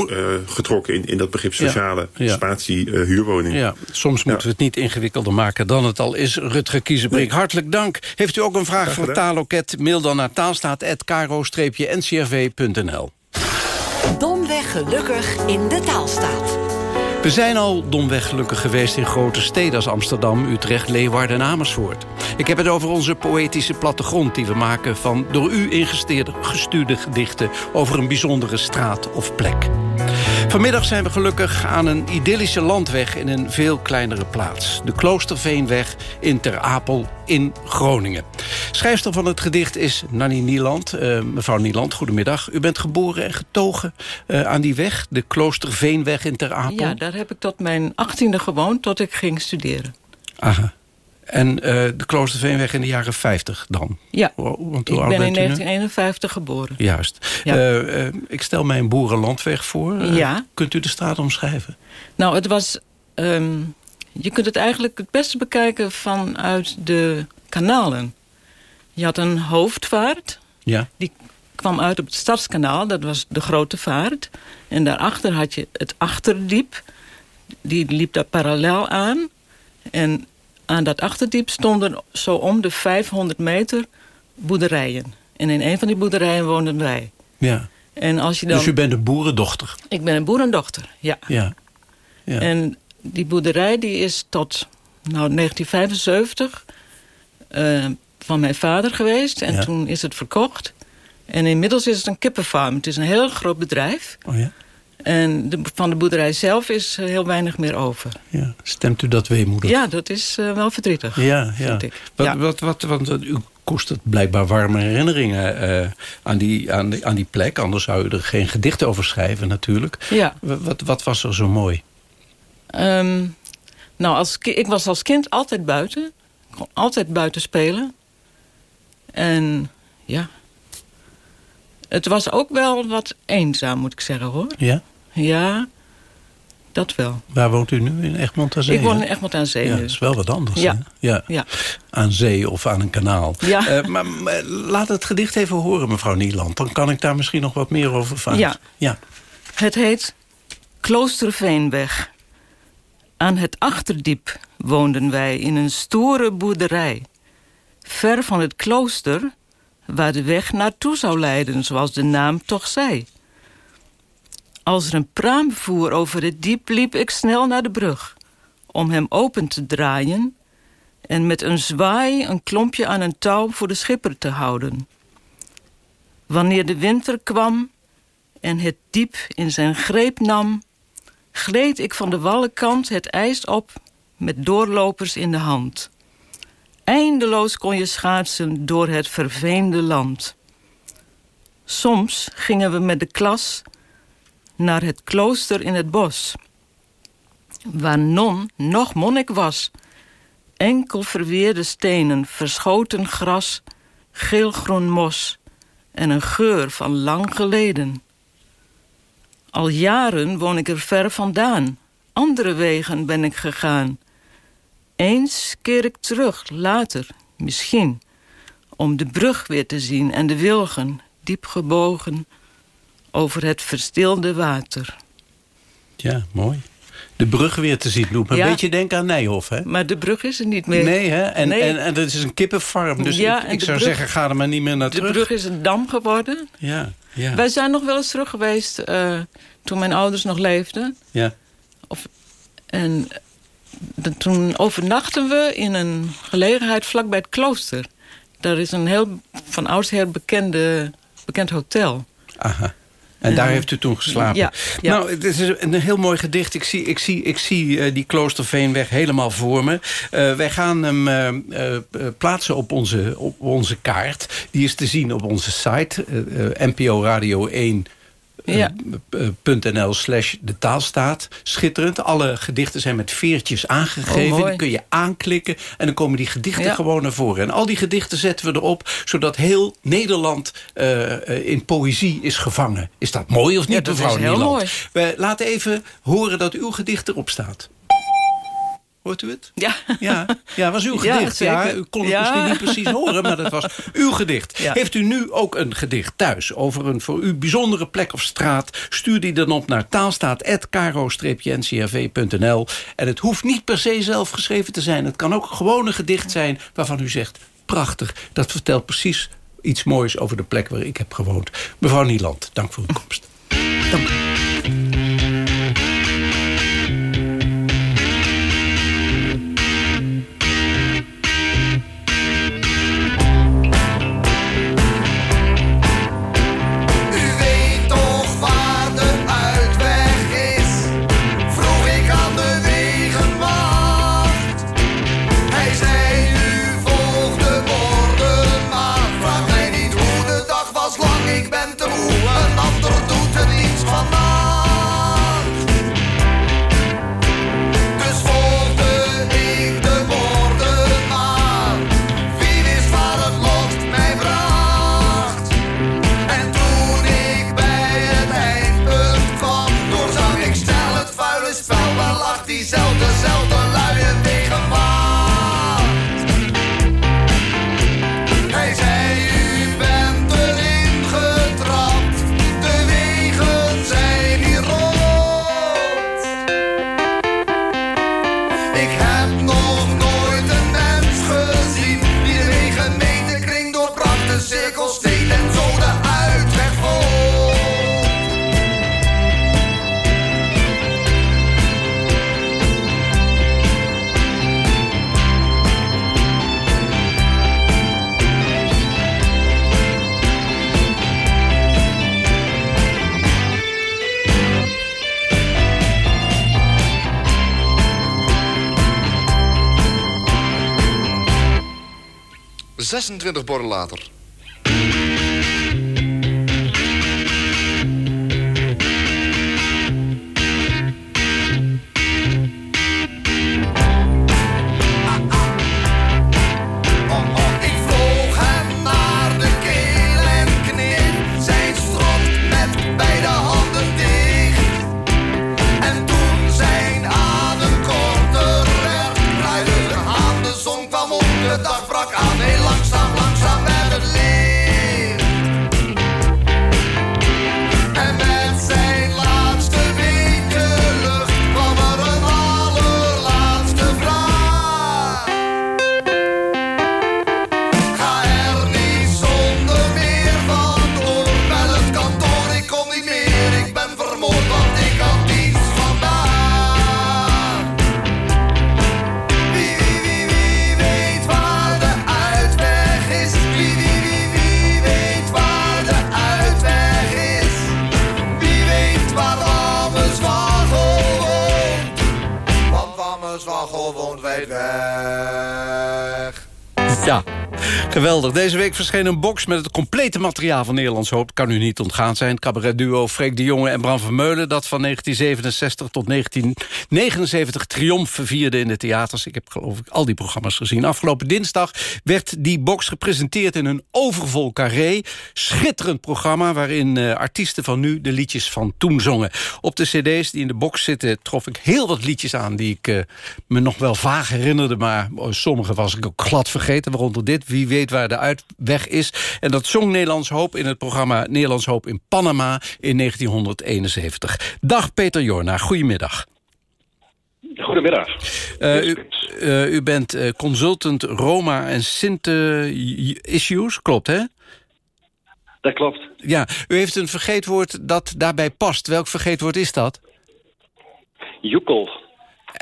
getrokken in, in dat begrip sociale ja. spatie eh, huurwoning. Ja, soms moeten we het niet ingewikkelder maken dan het al is. Rutger Kiezenbrink, hartelijk dank. Heeft u ook een vraag voor. Taaloket? Mail dan naar taalstaat.kro-ncrv.nl. Domweg gelukkig in de taalstaat. We zijn al domweg gelukkig geweest in grote steden als Amsterdam, Utrecht, Leeuwarden en Amersfoort. Ik heb het over onze poëtische plattegrond die we maken van door u ingesteerde gestuurde gedichten over een bijzondere straat of plek. Vanmiddag zijn we gelukkig aan een idyllische landweg in een veel kleinere plaats. De Kloosterveenweg in Ter Apel in Groningen. Schrijfster van het gedicht is Nanny Nieland. Eh, mevrouw Nieland, goedemiddag. U bent geboren en getogen eh, aan die weg, de Kloosterveenweg in Ter Apel. Ja, daar heb ik tot mijn achttiende gewoond, tot ik ging studeren. Aha. En eh, de Kloosterveenweg in de jaren 50 dan? Ja, Want ik ben in bent u nu? 1951 geboren. Juist. Ja. Eh, eh, ik stel mij een boerenlandweg voor. Ja. Kunt u de straat omschrijven? Nou, het was... ehm, je kunt het eigenlijk het beste bekijken vanuit de kanalen. Je had een hoofdvaart, Ja. die kwam uit op het Stadskanaal. Dat was de grote vaart. En daarachter had je het Achterdiep. Die liep daar parallel aan. En aan dat Achterdiep stonden zo om de 500 meter boerderijen. En in een van die boerderijen woonden wij. ja. En als je dan... Dus u bent een boerendochter? Ik ben een boerendochter, ja. Ja. ja. En die boerderij die is tot nou, 1975 eh, van mijn vader geweest. En Ja. toen is het verkocht. En inmiddels is het een kippenfarm. Het is een heel groot bedrijf. Oh ja? En de, van de boerderij zelf is heel weinig meer over. ja. Stemt u dat weemoedig? Ja, dat is eh, wel verdrietig. Ja, ja. vind ik. Wat, Ja. wat, wat, want eh, u kost het blijkbaar warme herinneringen eh, aan, die, aan, die, aan die plek. Anders zou u er geen gedicht over schrijven natuurlijk. Ja. Wa- Wat, wat was er zo mooi? Ehm, nou, als, ik was als kind altijd buiten. Ik kon altijd buiten spelen. En ja. Het was ook wel wat eenzaam, moet ik zeggen hoor. Ja? Ja, dat wel. Waar woont u nu? In Egmond aan Zee? ik woon in Egmond aan Zee Ja, dat is wel wat anders. Ja. Ja. Ja. Aan zee of aan een kanaal. Ja. Eh, maar, maar laat het gedicht even horen, mevrouw Nieland. Dan kan ik daar misschien nog wat meer over vragen. Ja. ja. Het heet Kloosterveenweg. Aan het Achterdiep woonden wij in een stoere boerderij. Ver van het klooster, waar de weg naartoe zou leiden, zoals de naam toch zei. Als er een praam voer over het diep, liep ik snel naar de brug... om hem open te draaien en met een zwaai een klompje aan een touw voor de schipper te houden. Wanneer de winter kwam en het diep in zijn greep nam, gleed ik van de wallenkant het ijs op met doorlopers in de hand. Eindeloos kon je schaatsen door het verveende land. Soms gingen we met de klas naar het klooster in het bos, waar non nog monnik was. Enkel verweerde stenen, verschoten gras, geelgroen mos en een geur van lang geleden. Al jaren woon ik er ver vandaan. Andere wegen ben ik gegaan. Eens keer ik terug, later, misschien, om de brug weer te zien en de wilgen, diep gebogen, over het verstilde water. Ja, mooi. De brug weer te zien Ja. een beetje denken aan Nijhoff, hè? Maar de brug is er niet meer. Nee, hè? En, Nee. En, en dat is een kippenfarm. Dus Ja, ik, en ik de zou brug- zeggen, ga er maar niet meer naar De terug. brug is een dam geworden. Ja, ja. Wij zijn nog wel eens terug geweest eh, toen mijn ouders nog leefden. ja. En de- toen overnachten we in een gelegenheid vlakbij het klooster. Daar is een heel van oudsher bekende, bekend hotel. Aha. En daar heeft u toen geslapen. ja, ja. Nou, het is een heel mooi gedicht. Ik zie, ik zie, ik zie eh, die Kloosterveenweg helemaal voor me. Eh, wij gaan hem eh, plaatsen op onze, op onze kaart. Die is te zien op onze site. NPO Radio 1 Ja. .nl slash de taalstaat. Schitterend. Alle gedichten zijn met veertjes aangegeven. Oh, die kun je aanklikken en dan komen die gedichten Ja. gewoon naar voren. En al die gedichten zetten we erop, zodat heel Nederland eh, eh, in poëzie is gevangen. Is dat mooi of niet, Ja, dat mevrouw is heel Nieland? mooi. We laten even horen dat uw gedicht erop staat. Hoort u het? Ja. Ja, ja was uw Ja, gedicht. Ja, zeker. u kon het Ja. misschien niet precies horen, maar dat was uw gedicht. Ja. Heeft u nu ook een gedicht thuis over een voor u bijzondere plek of straat? Stuur die dan op naar taalstaat.caro-ncrv.nl. En het hoeft niet per se zelf geschreven te zijn. Het kan ook gewoon een gedicht zijn waarvan u zegt... prachtig, dat vertelt precies iets moois over de plek waar ik heb gewoond. Mevrouw Nieland, dank voor uw komst. U ...26 borden later. Deze week verscheen een box met het complete materiaal van Nederlands Hoop. Kan u niet ontgaan zijn. Cabaretduo Freek de Jonge en Bram Vermeulen... dat van 1967 tot 1979 triomf vierde in de theaters. Ik heb geloof ik al die programma's gezien. Afgelopen dinsdag werd die box gepresenteerd in een overvol carré. Schitterend programma waarin eh, artiesten van nu de liedjes van toen zongen. Op de cd's die in de box zitten trof ik heel wat liedjes aan... die ik eh, me nog wel vaag herinnerde, maar oh, sommige was ik ook glad vergeten. Waaronder dit, wie weet waar de uitweg is. En dat zong Nederlands Hoop in het programma Nederlands Hoop in Panama in 1971. Dag Peter Jorna, goedemiddag. Goedemiddag. Eh, u, eh, u bent eh, consultant Roma en Sint-issues, klopt hè? Dat klopt. Ja, u heeft een vergeetwoord dat daarbij past. Welk vergeetwoord is dat? Joekel.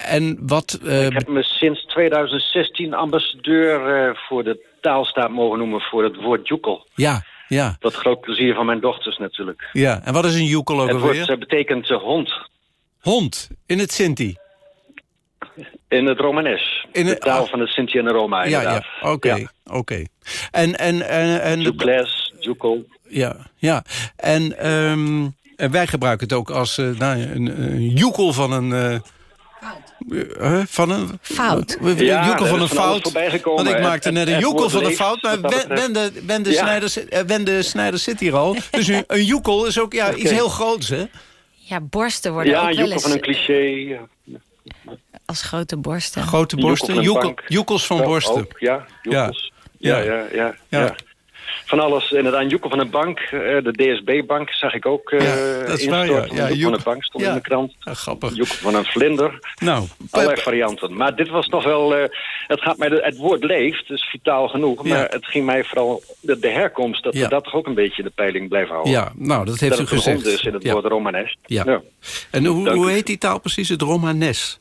En wat... eh, Ik heb me sinds 2016 ambassadeur eh, voor de taalstaat mogen noemen voor het woord joekel. Ja, ja, Tot groot plezier van mijn dochters natuurlijk. ja. En wat is een joekel ook het alweer? woord eh, betekent hond Hond, in het Sinti. in het Romanes. In de het- taal ah. van het Sinti en de Roma Ja, inderdaad. ja, oké, oké. En, en, en, en... Joekles, joekel. Ja, ja. En En wij gebruiken het ook als uh, nou, een, een joekel van een... Uh, uh, van een fout. Ja, joekel van een fout. Want ik maakte net een joekel van een fout. Maar Wende, Wende, ja. Snijders, Wende Snijders zit hier al. Dus een, een joekel is ook ja, okay. iets heel groots, hè? Ja, borsten worden ja, ook wel eens... Ja, joekel van een cliché. Als grote borsten. Grote borsten, joekel, joekels van borsten. Ook, ja, joekels. Ja, ja, ja. ja, ja. Van alles, inderdaad, joekel van een bank. De DSB-bank zag ik ook uh, ja, dat is waar, ja. ja van een bank stond in de krant. Ja, grappig. Van een vlinder. Nou, Allerlei varianten. Maar dit was toch wel... Uh, het, gaat mij het woord leeft, dus vitaal genoeg. Maar het ging mij vooral de, de herkomst... dat we dat toch ook een beetje in de peiling blijven houden. Ja, nou, dat heeft dat u gezegd. dus in het woord Romanes. Ja. En hoe, hoe heet die taal precies? Het Romanes?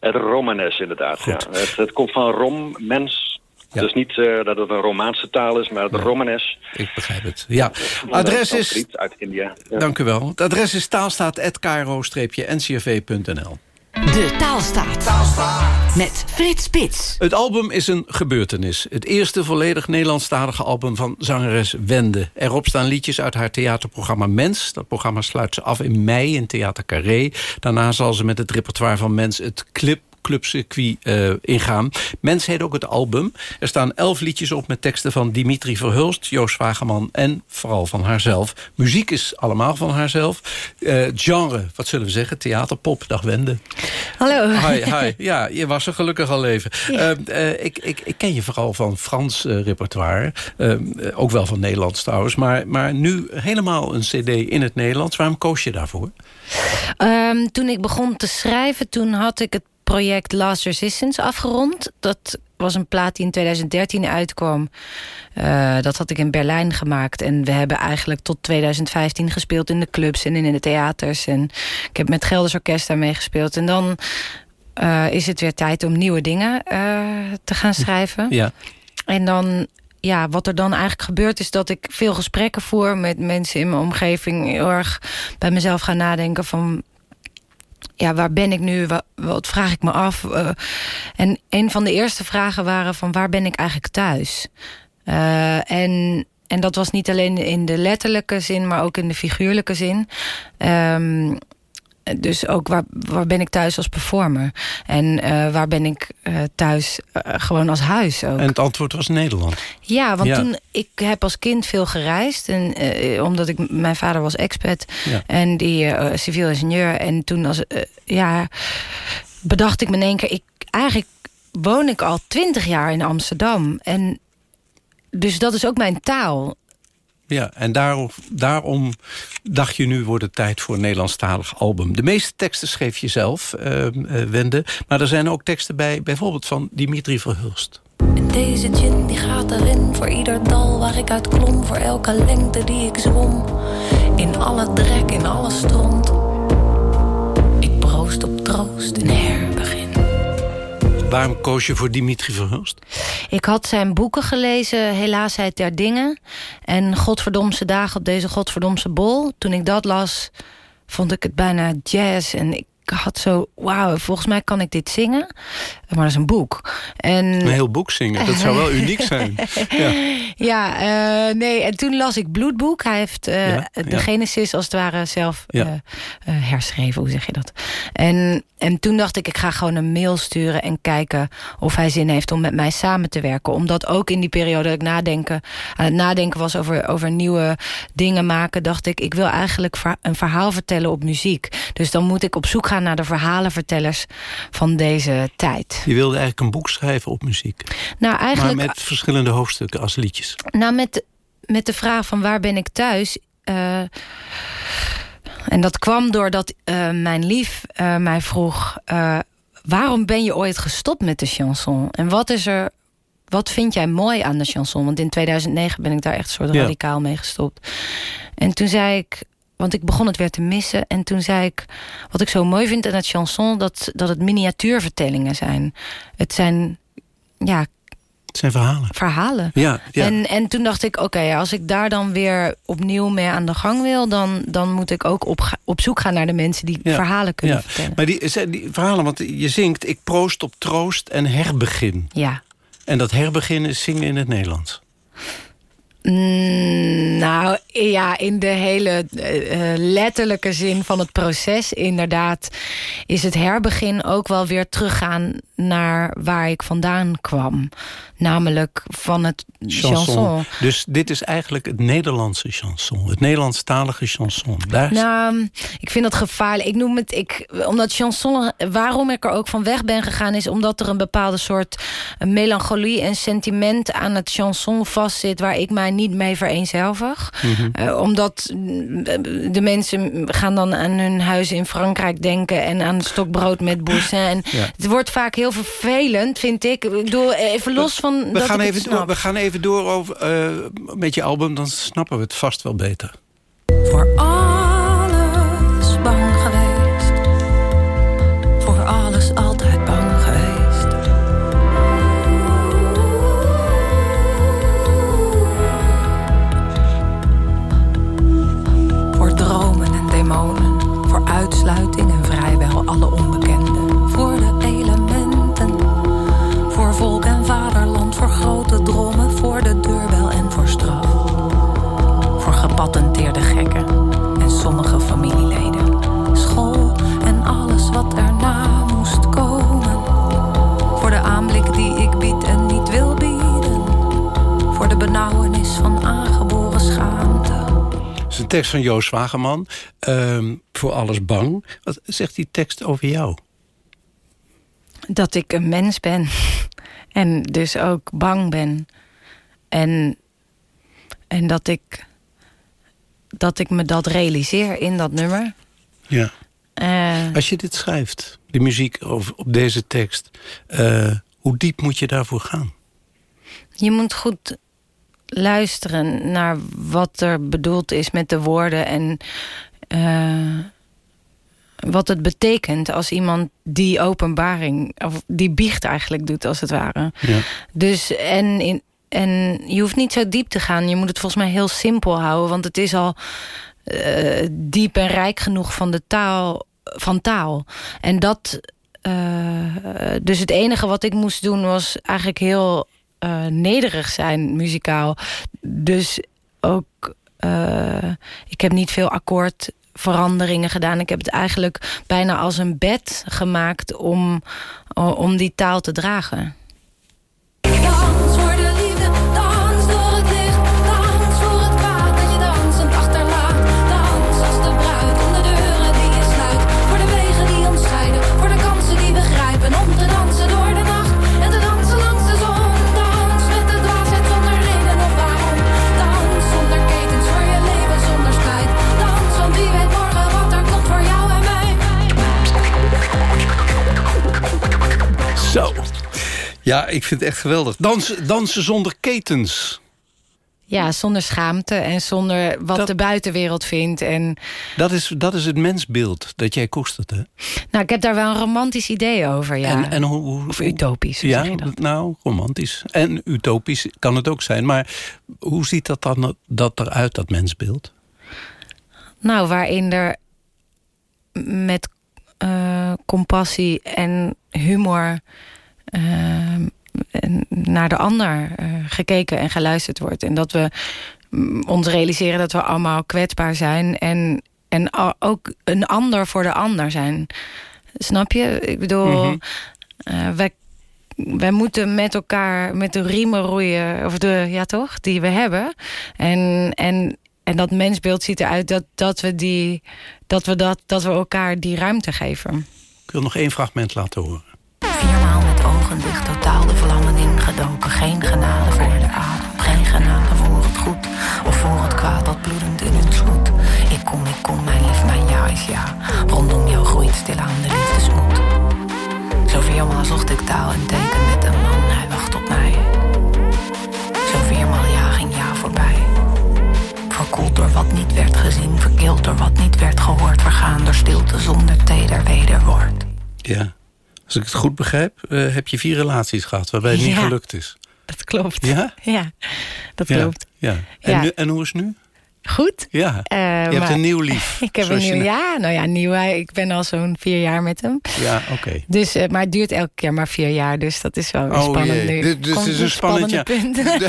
Het Romanes, inderdaad. Ja. Het, het komt van Rom, mens, ja. Dus niet uh, dat het een Romaanse taal is, maar het ja. Romanes. Ik begrijp het. Ja. Adres is... Uit India. Ja. Dank u wel. Het adres is taalstaat.kro-ncrv.nl. De Taalstaat. Taalstaat. Met Frits Spits. Het album is een gebeurtenis. Het eerste volledig Nederlandstalige album van zangeres Wende. Erop staan liedjes uit haar theaterprogramma Mens. Dat programma sluit ze af in mei in Theater Carré. Daarna zal ze met het repertoire van Mens het clip clubcircuit uh, ingaan. Mens heet ook het album. Er staan elf liedjes op met teksten van Dimitri Verhulst, Joost Wageman en vooral van haarzelf. Muziek is allemaal van haarzelf. Uh, genre, wat zullen we zeggen? Theaterpop, dag Wende. Hallo. Hi, hi. Ja, je was er gelukkig al even. Ja. Uh, ik, ik, ik, ken je vooral van Frans repertoire. ook wel van Nederlands trouwens. Maar, maar nu helemaal een cd in het Nederlands. Waarom koos je daarvoor? Um, toen ik begon te schrijven, toen had ik het project Last Resistance afgerond. Dat was een plaat die in 2013 uitkwam. Uh, dat had ik in Berlijn gemaakt. En we hebben eigenlijk tot 2015 gespeeld in de clubs en in de theaters. En ik heb met Gelders Orkest daarmee gespeeld. En dan uh, is het weer tijd om nieuwe dingen uh, te gaan schrijven. Ja. En dan ja, wat er dan eigenlijk gebeurt is dat ik veel gesprekken voer met mensen in mijn omgeving. Heel erg bij mezelf gaan nadenken van ja, waar ben ik nu? Wat, vraag ik me af? Uh, en een van de eerste vragen waren van waar ben ik eigenlijk thuis? Uh, en, en dat was niet alleen in de letterlijke zin, maar ook in de figuurlijke zin. Um, dus ook waar, waar ben ik thuis als performer? En uh, waar ben ik uh, thuis uh, gewoon als huis ook? En het antwoord was Nederland. Ja, want ja. toen ik heb als kind veel gereisd. En, omdat ik, mijn vader was expat. Ja. En die civiel ingenieur. En toen als, ja, bedacht ik me in één keer... Ik, eigenlijk woon ik al twintig jaar in Amsterdam. En dus dat is ook mijn taal. Ja, en daarom, daarom dacht je nu wordt het tijd voor een Nederlandstalig album. De meeste teksten schreef je zelf, uh, Wende. Maar er zijn ook teksten bij, bijvoorbeeld van Dimitri Verhulst. En deze gin die gaat erin voor ieder dal waar ik uit klom. Voor elke lengte die ik zwom. In alle drek, in alle stront. Ik proost op troost en herbegin. Waarom koos je voor Dimitri Verhulst? Ik had zijn boeken gelezen, Helaasheid der Dingen... en Godverdomse Dagen op deze Godverdomse Bol. Toen ik dat las, vond ik het bijna jazz... en ik had zo, wauw, volgens mij kan ik dit zingen. Maar dat is een boek. En... Een heel boek zingen, dat zou wel uniek zijn. Ja, ja uh, nee, en toen las ik Bloedboek. Hij heeft uh, ja, de ja. Genesis als het ware zelf uh, herschreven, hoe zeg je dat? En, en toen dacht ik, ik ga gewoon een mail sturen en kijken of hij zin heeft om met mij samen te werken. Omdat ook in die periode dat ik nadenken, aan het nadenken was over, over nieuwe dingen maken, dacht ik, ik wil eigenlijk een verhaal vertellen op muziek. Dus dan moet ik op zoek gaan naar de verhalenvertellers van deze tijd. Je wilde eigenlijk een boek schrijven op muziek. Nou, eigenlijk, maar met verschillende hoofdstukken als liedjes. Nou, met, met de vraag van waar ben ik thuis... Uh, en dat kwam doordat uh, mijn lief uh, mij vroeg... waarom ben je ooit gestopt met de chanson? En wat is er... Wat vind jij mooi aan de chanson? Want in 2009 ben ik daar echt een soort ja. radicaal mee gestopt. En toen zei ik... Want ik begon het weer te missen. En toen zei ik, wat ik zo mooi vind aan het chanson... dat, dat het miniatuurvertellingen zijn. Het zijn, ja... Het zijn verhalen. Verhalen. Ja, ja. En, en toen dacht ik, oké, okay, als ik daar dan weer opnieuw mee aan de gang wil... dan, dan moet ik ook op, op zoek gaan naar de mensen die ja, verhalen kunnen ja. vertellen. Maar die, die verhalen, want je zingt... ik proost op troost en herbegin. Ja. En dat herbegin is zingen in het Nederlands. Mm, nou, ja, in de hele uh, letterlijke zin van het proces... inderdaad, is het herbegin ook wel weer teruggaan... naar waar ik vandaan kwam. Namelijk van het chanson. Dus dit is eigenlijk het Nederlandse chanson. Het Nederlandstalige chanson. Daar is... Nou, ik vind dat gevaarlijk. Ik noem het... Ik, omdat chanson... Waarom ik er ook van weg ben gegaan... is omdat er een bepaalde soort melancholie en sentiment... aan het chanson vastzit... waar ik mij niet mee vereenzelvig. Mm omdat de mensen gaan dan aan hun huis in Frankrijk denken... en aan stokbrood met boursin. En Het wordt vaak heel vervelend, vind ik. Ik bedoel, even los van... We, dat gaan, even door, we gaan even door over, uh, met je album, dan snappen we het vast wel beter. Voor alles een tekst van Joost Wageman. Uh, voor alles bang. Wat zegt die tekst over jou? Dat ik een mens ben. En dus ook bang ben. En, en dat, ik, dat ik me dat realiseer in dat nummer. Ja. Uh, Als je dit schrijft, de muziek op, op deze tekst... Uh, hoe diep moet je daarvoor gaan? Je moet goed luisteren naar wat er bedoeld is met de woorden... en uh, wat het betekent als iemand die openbaring... of die biecht eigenlijk doet, als het ware. Ja. Dus en, in, en je hoeft niet zo diep te gaan. Je moet het volgens mij heel simpel houden... want het is al uh, diep en rijk genoeg van de taal... Van taal. En dat... Uh, dus het enige wat ik moest doen was eigenlijk heel uh, nederig zijn, muzikaal. Dus ook... Uh, ik heb niet veel akkoordveranderingen gedaan. Ik heb het eigenlijk bijna als een bed gemaakt om, om die taal te dragen. Ja, ik vind het echt geweldig. Dansen, dansen zonder ketens. Ja, zonder schaamte en zonder wat Dat- de buitenwereld vindt. En, Dat is, dat is het mensbeeld dat jij koestert, hè? nou, ik heb daar wel een romantisch idee over, ja. En, en hoe, hoe, of utopisch, ja, zeg je dat? nou, romantisch. En utopisch kan het ook zijn. Maar hoe ziet dat dan dat eruit, dat mensbeeld? Nou, waarin er met eh, compassie en humor naar de ander eh, gekeken en geluisterd wordt. En dat we mm, ons realiseren dat we allemaal kwetsbaar zijn. En, en ook een ander voor de ander zijn. Snap je? Ik bedoel, Mhm. eh, wij, wij moeten met elkaar met de riemen roeien. Of de, ja toch, die we hebben. En, en, en dat mensbeeld ziet eruit dat, dat, we die, dat, we dat, dat we elkaar die ruimte geven. Ik wil nog één fragment laten horen. Viermaal ogen dicht, totaal de vlammen ingedoken. Geen genade voor de adem, geen genade voor het goed. Of voor het kwaad dat bloedend in het sloet. Ik kom, ik kom, mijn lief, mijn ja is ja. Rondom jou groeit stilaan de liefdesmoed. Zoveel zocht ik taal en teken met een man, hij wacht op mij. Zoveel ja ging ja voorbij. Verkoeld door wat niet werd gezien, verkild door wat niet werd gehoord. Vergaan door stilte zonder teder wederwoord. Ja. Als ik het goed begrijp, eh, heb je vier relaties gehad... waarbij het niet Ja. gelukt is. Dat klopt. Ja? Ja, dat Ja, klopt. Ja. En, Ja. Nu, en hoe is het nu? Goed. Ja, Eh, je hebt een nieuw lief. Ik heb een je nieuw, ja, nou ja, nieuw. hij- Ik ben al zo'n vier jaar met hem. Ja, oké. Dus, eh, maar het duurt elke keer maar vier jaar, dus dat is wel Oh, spannend jee. nu. Dus- dus het is een spannend spannende punt.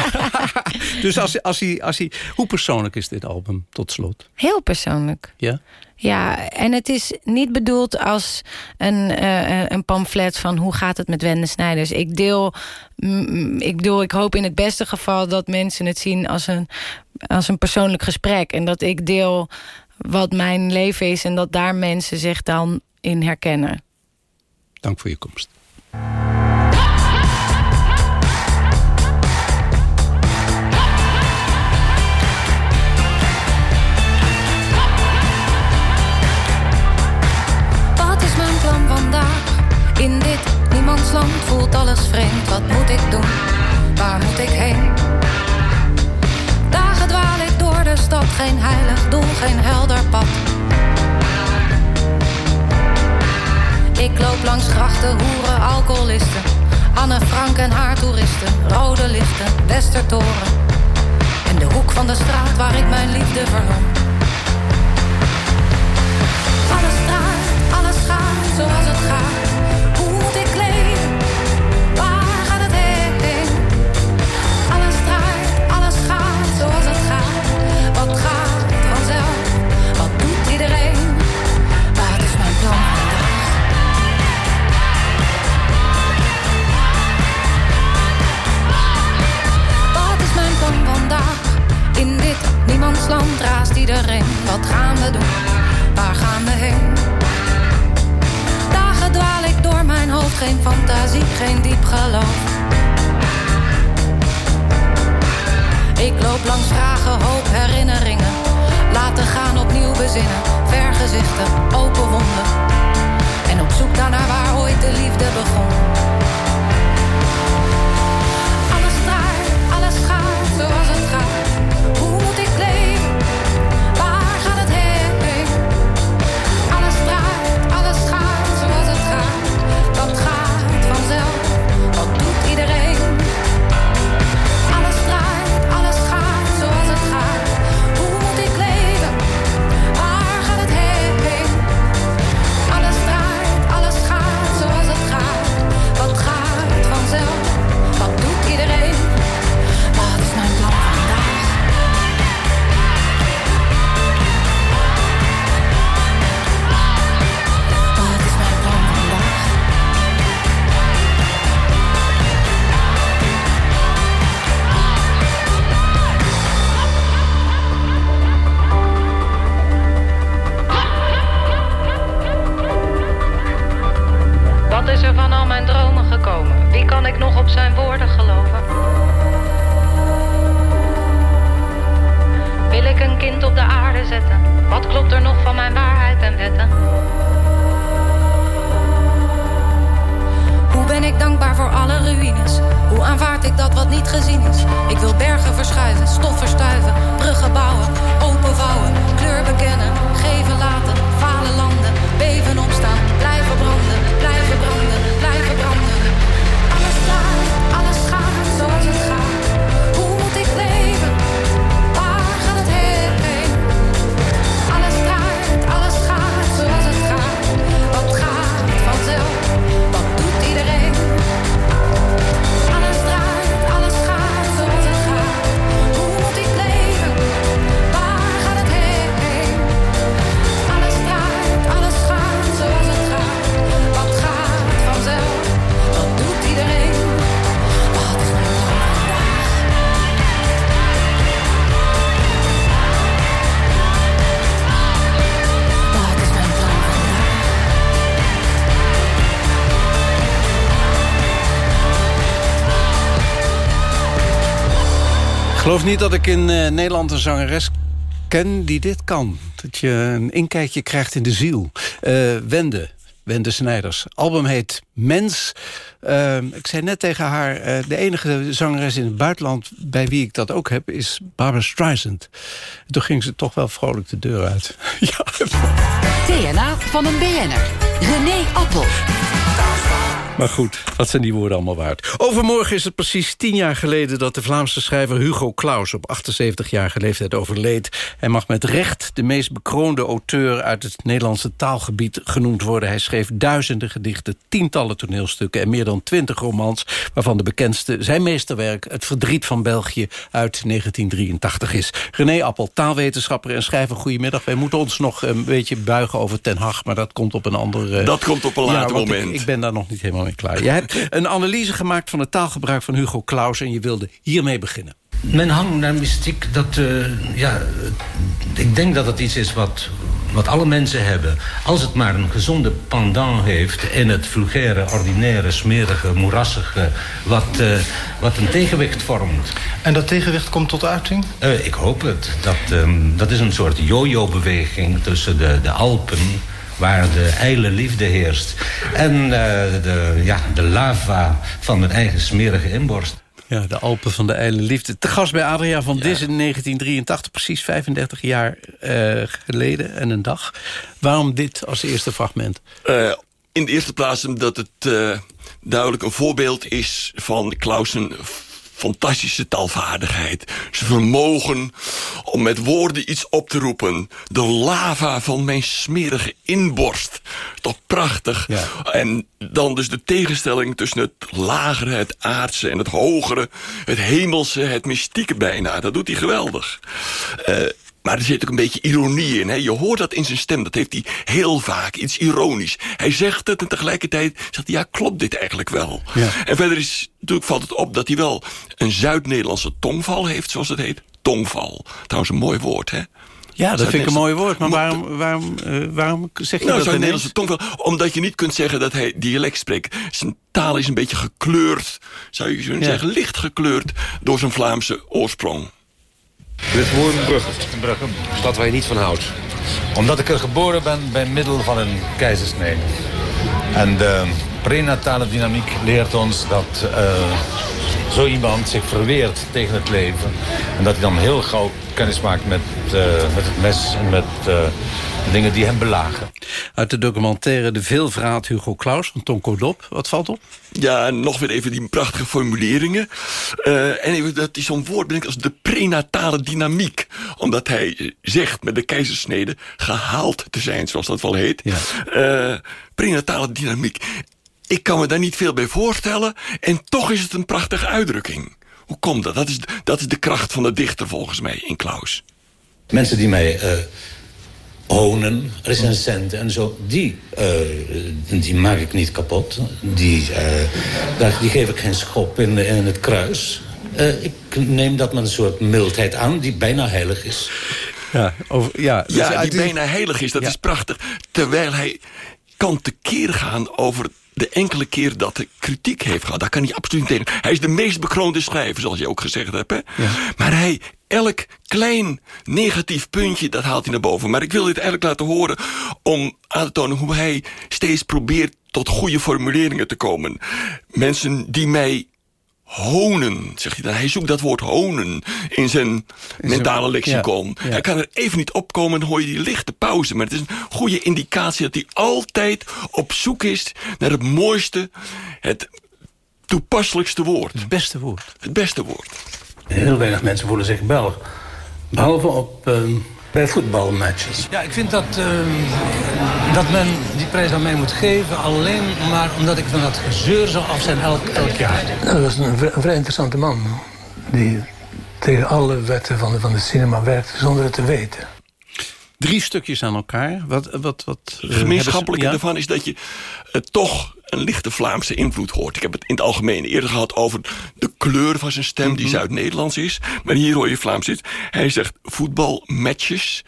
Dus als, als, hij, als hij... Hoe persoonlijk is dit album, tot slot? Heel persoonlijk. Ja? Ja, en het is niet bedoeld als een, eh, een pamflet van hoe gaat het met Wende Snijders. Ik deel, mm, ik bedoel, ik hoop in het beste geval dat mensen het zien als een, als een persoonlijk gesprek. En dat ik deel wat mijn leven is en dat daar mensen zich dan in herkennen. Dank voor je komst. Alles vreemd. Wat moet ik doen? Waar moet ik heen? Dagen dwaal ik door de stad. Geen heilig doel, geen helder pad. Ik loop langs grachten, hoeren, alcoholisten. Anne Frank en haar toeristen. Rode lichten, Westertoren. En de hoek van de straat waar ik mijn liefde verloor. Alles draait, alles gaat zoals het gaat. Niet dat ik in eh, Nederland een zangeres ken die dit kan. Dat je een inkijkje krijgt in de ziel. Eh, Wende, Wende Snijders. Album heet mens. Uh, ik zei net tegen haar... De enige zangeres in het buitenland bij wie ik dat ook heb... is Barbara Streisand. Toen ging ze toch wel vrolijk de deur uit. ja. DNA van een BN'er. René Appel. Maar goed, wat zijn die woorden allemaal waard? Overmorgen is het precies tien jaar geleden... dat de Vlaamse schrijver Hugo Claus op 78-jarige leeftijd overleed. Hij mag met recht de meest bekroonde auteur... uit het Nederlandse taalgebied genoemd worden. Hij schreef duizenden gedichten, tientallen toneelstukken... en meer dan twintig romans, waarvan de bekendste zijn meesterwerk... Het Verdriet van België uit 1983 is. René Appel, taalwetenschapper en schrijver, goedemiddag. Wij moeten ons nog een beetje buigen over Ten Hag... maar dat komt op een andere... Dat komt op een later ja, moment. Ik, ik ben daar nog niet helemaal klaar. Je hebt een analyse gemaakt van het taalgebruik van Hugo Claus... en je wilde hiermee beginnen. Mijn hang naar mystiek, dat, uh, ja, ik denk dat het iets is wat, wat alle mensen hebben. Als het maar een gezonde pendant heeft in het vulgaire, ordinaire, smerige, moerassige... wat, uh, wat een tegenwicht vormt. En dat tegenwicht komt tot uiting? Uh, ik hoop het. Dat, um, dat is een soort yo-yo-beweging tussen de, de Alpen waar de ijle liefde heerst. En uh, de, ja, de lava van mijn eigen smerige inborst. Ja, de Alpen van de ijle liefde. Te gast bij Adria van ja. Dis in 1983, precies 35 jaar uh, geleden en een dag. Waarom dit als eerste fragment? Uh, in de eerste plaats omdat het duidelijk een voorbeeld is van Clausen fantastische taalvaardigheid. Zijn vermogen om met woorden iets op te roepen. De lava van mijn smerige inborst. Toch prachtig. Ja. En dan dus de tegenstelling tussen het lagere, het aardse en het hogere. Het hemelse, het mystieke bijna. Dat doet hij geweldig. Uh, maar er zit ook een beetje ironie in. Hè? Je hoort dat in zijn stem. Dat heeft hij heel vaak. Iets ironisch. Hij zegt het en tegelijkertijd zegt hij... ja, klopt dit eigenlijk wel? Ja. En verder is, natuurlijk valt het op dat hij wel... een Zuid-Nederlandse tongval heeft, zoals het heet. Tongval. Trouwens een mooi woord, hè? Ja, dat vind ik een mooi woord. Maar waarom, waarom, uh, waarom zeg je nou, dat Nederlandse tongval? Omdat je niet kunt zeggen dat hij dialect spreekt. Zijn taal is een beetje gekleurd, zou je kunnen ja. zeggen, licht gekleurd... door zijn Vlaamse oorsprong. Dit woord Brugge. Brugge, stad waar je niet van houdt. Omdat ik er geboren ben bij middel van een keizersnee. En de prenatale dynamiek leert ons dat uh, zo iemand zich verweert tegen het leven. En dat hij dan heel gauw kennis maakt met, uh, met het mes en met uh, dingen die hem belagen. Uit de documentaire De Veelvraat Hugo Claus van Tom Kodop. Wat valt op? Ja, nog weer even die prachtige formuleringen. Uh, en even dat hij zo'n woord brengt als de prenatale dynamiek. Omdat hij zegt met de keizersnede gehaald te zijn, zoals dat wel heet. Ja. Uh, prenatale dynamiek. Ik kan me daar niet veel bij voorstellen. En toch is het een prachtige uitdrukking. Hoe komt dat? Dat is, dat is de kracht van de dichter volgens mij in Klaus. Mensen die mij uh, honen, recensenten en zo... Die, uh, die maak ik niet kapot. Die, uh, die geef ik geen schop in, in het kruis. ik neem dat met een soort mildheid aan die bijna heilig is. Ja, over, ja, dus ja die bijna heilig is, dat ja. is prachtig. Terwijl hij kan tekeer gaan over de enkele keer dat hij kritiek heeft gehad. Daar kan hij absoluut niet tegen. Hij is de meest bekroonde schrijver, zoals je ook gezegd hebt. Hè? Ja. Maar hij, elk klein negatief puntje, dat haalt hij naar boven. Maar ik wil dit eigenlijk laten horen om aan te tonen hoe hij steeds probeert tot goede formuleringen te komen. Mensen die mij honen, zegt hij dan. Hij zoekt dat woord honen in zijn mentale lexicon. Ja, ja. Hij kan er even niet opkomen en hoor je die lichte pauze. Maar het is een goede indicatie dat hij altijd op zoek is naar het mooiste, het toepasselijkste woord. Het beste woord. Het beste woord. Heel weinig mensen voelen zich Belg. Behalve op... Uh bij voetbalmatches. Ja, ik vind dat, uh, dat men die prijs aan mij moet geven... alleen maar omdat ik van dat gezeur zou af zijn elk, elk jaar. Nou, dat is een, een, vrij interessante man. Die tegen alle wetten van de, van de cinema werkt zonder het te weten. Drie stukjes aan elkaar. Wat, wat, wat, uh, Gemeenschappelijke daarvan ja? is dat je uh, toch een lichte Vlaamse invloed hoort. Ik heb het in het algemeen eerder gehad over de kleur van zijn stem... Mm -hmm. die Zuid-Nederlands is. Maar hier hoor je Vlaams zit. Hij zegt voetbalmatches.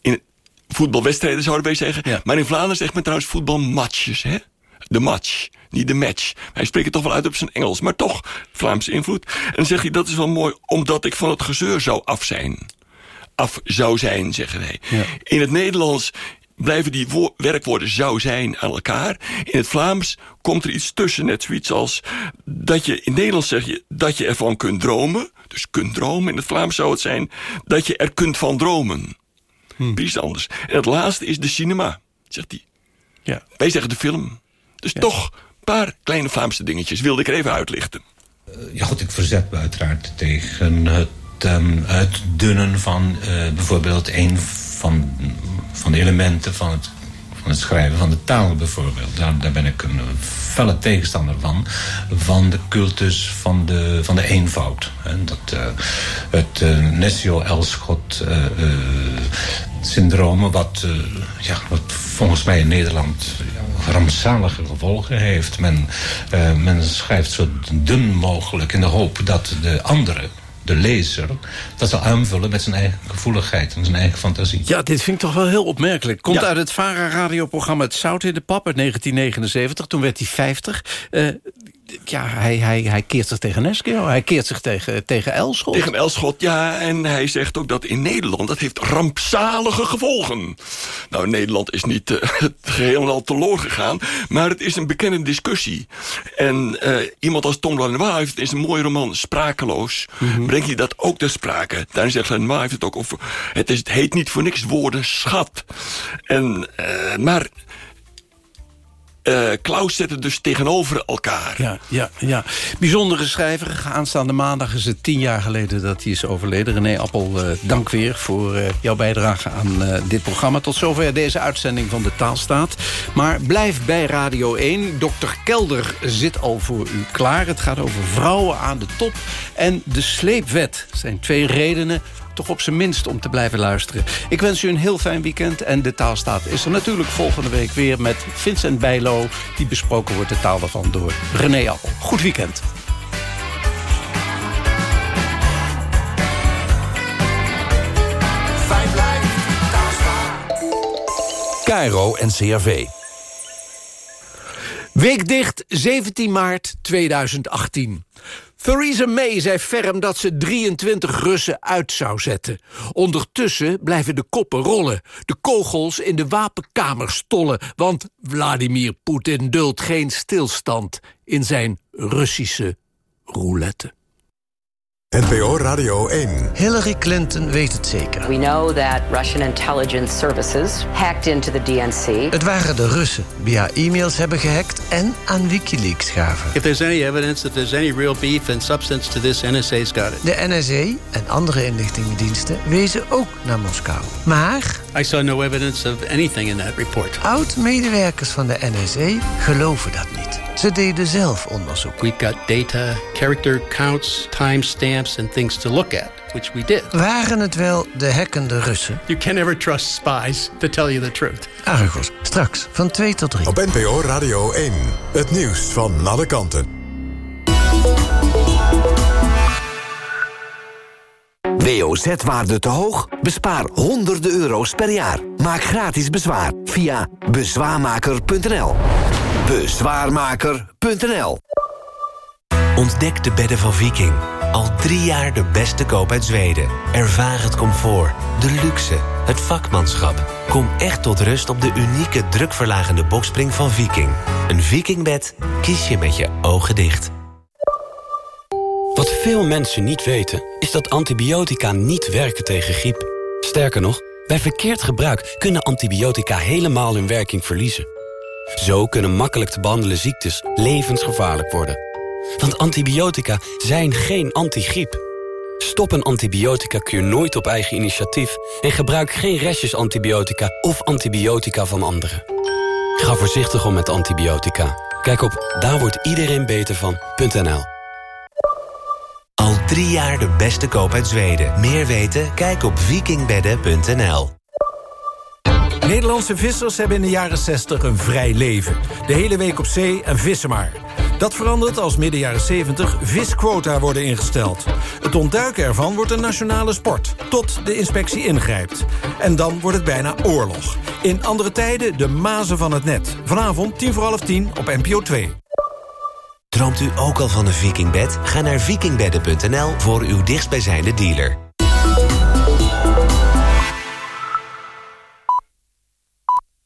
In voetbalwedstrijden zouden wij zeggen. Ja. Maar in Vlaanderen zegt men trouwens voetbalmatches. Hè? De match, niet de match. Hij spreekt het toch wel uit op zijn Engels. Maar toch Vlaamse invloed. En dan zegt hij, dat is wel mooi... omdat ik van het gezeur zou af zijn. Af zou zijn, zeggen wij. Ja. In het Nederlands blijven die werkwoorden zou zijn aan elkaar. In het Vlaams komt er iets tussen, net zoiets als... dat je in Nederland zeg je dat je ervan kunt dromen. Dus kunt dromen, in het Vlaams zou het zijn... dat je er kunt van dromen. Hmm. Precies anders. En het laatste is de cinema, zegt hij. Ja. Wij zeggen de film. Dus toch een paar kleine Vlaamse dingetjes wilde ik er even uitlichten. Uh, ja goed, ik verzet me uiteraard tegen het um, uitdunnen van uh, bijvoorbeeld een van, van de elementen van het, van het schrijven van de taal bijvoorbeeld. Daar, daar ben ik een felle tegenstander van. Van de cultus van de, van de eenvoud. Hè. Dat, uh, het uh, Nessio Elschot syndroom wat, ja, wat volgens mij in Nederland rampzalige gevolgen heeft. Men, men schrijft zo dun mogelijk in de hoop dat de anderen de lezer dat zal aanvullen met zijn eigen gevoeligheid en zijn eigen fantasie. Ja, dit vind ik toch wel heel opmerkelijk. Komt uit het VARA-radioprogramma Het Zout in de Pap uit 1979. Toen werd hij 50. Uh, ja, hij, hij, hij keert zich tegen Neskio. Hij keert zich tegen, tegen Elschot. Tegen Elschot, ja. En hij zegt ook dat in Nederland... dat heeft rampzalige gevolgen. Nou, Nederland is niet uh, het geheel en al teloor gegaan... maar het is een bekende discussie. En uh, iemand als Tom Lanois heeft in zijn mooie roman Sprakeloos... Mm -hmm. brengt hij dat ook ter sprake. Daarin zegt Lanois heeft het ook over... het, is, het heet niet voor niks woorden schat. En, uh, maar uh, Klaus zetten dus tegenover elkaar. Ja, ja, ja. Bijzondere schrijver. Aanstaande maandag is het tien jaar geleden dat hij is overleden. René Appel, uh, dank weer voor uh, jouw bijdrage aan dit programma. Tot zover deze uitzending van de Taalstaat. Maar blijf bij Radio 1. Dokter Kelder zit al voor u klaar. Het gaat over vrouwen aan de top en de sleepwet. Dat zijn twee redenen toch op zijn minst om te blijven luisteren. Ik wens u een heel fijn weekend. En de taalstaat is er natuurlijk volgende week weer met Vincent Bijlo... die besproken wordt de taal daarvan door René Appel. Goed weekend. Cairo en CRV. Weekdicht 17 maart 2018. Theresa May zei ferm dat ze 23 Russen uit zou zetten. Ondertussen blijven de koppen rollen. De kogels in de wapenkamer stollen. Want Vladimir Poetin duldt geen stilstand in zijn Russische roulette. NPO Radio 1. Hillary Clinton weet het zeker. We know that Russian intelligence services hacked into the DNC. Het waren de Russen die haar e-mails hebben gehackt en aan WikiLeaks gaven. If there's any evidence that there's any real beef and substance to this, NSA's got it. De NSA en andere inlichtingendiensten wezen ook naar Moskou. Maar... I saw no evidence of anything in that report. Oud-medewerkers van de NSA geloven dat niet. Ze deden zelf onderzoek. We've got data, character counts, timestamps and things to look at, which we did. Waren het wel de hackende Russen? You can never trust spies to tell you the truth. Argos, straks van 2 tot 3. Op NPO Radio 1, het nieuws van alle kanten. WOZ-waarde te hoog? Bespaar honderden euro's per jaar. Maak gratis bezwaar via bezwaarmaker.nl. Bezwaarmaker.nl Ontdek de bedden van Viking. Al drie jaar de beste koop uit Zweden. Ervaar het comfort, de luxe, het vakmanschap. Kom echt tot rust op de unieke drukverlagende bokspring van Viking. Een Vikingbed kies je met je ogen dicht. Wat veel mensen niet weten, is dat antibiotica niet werken tegen griep. Sterker nog, bij verkeerd gebruik kunnen antibiotica helemaal hun werking verliezen. Zo kunnen makkelijk te behandelen ziektes levensgevaarlijk worden. Want antibiotica zijn geen antigriep. Stop een antibiotica-kuur nooit op eigen initiatief... en gebruik geen restjes antibiotica of antibiotica van anderen. Ga voorzichtig om met antibiotica. Kijk op daar. Al drie jaar de beste koop uit Zweden. Meer weten? Kijk op vikingbedden.nl. Nederlandse vissers hebben in de jaren 60 een vrij leven. De hele week op zee en vissen maar. Dat verandert als midden jaren 70 visquota worden ingesteld. Het ontduiken ervan wordt een nationale sport, tot de inspectie ingrijpt. En dan wordt het bijna oorlog. In andere tijden de mazen van het net. Vanavond tien voor half tien op NPO 2. Droomt u ook al van een vikingbed? Ga naar vikingbedden.nl voor uw dichtstbijzijnde dealer.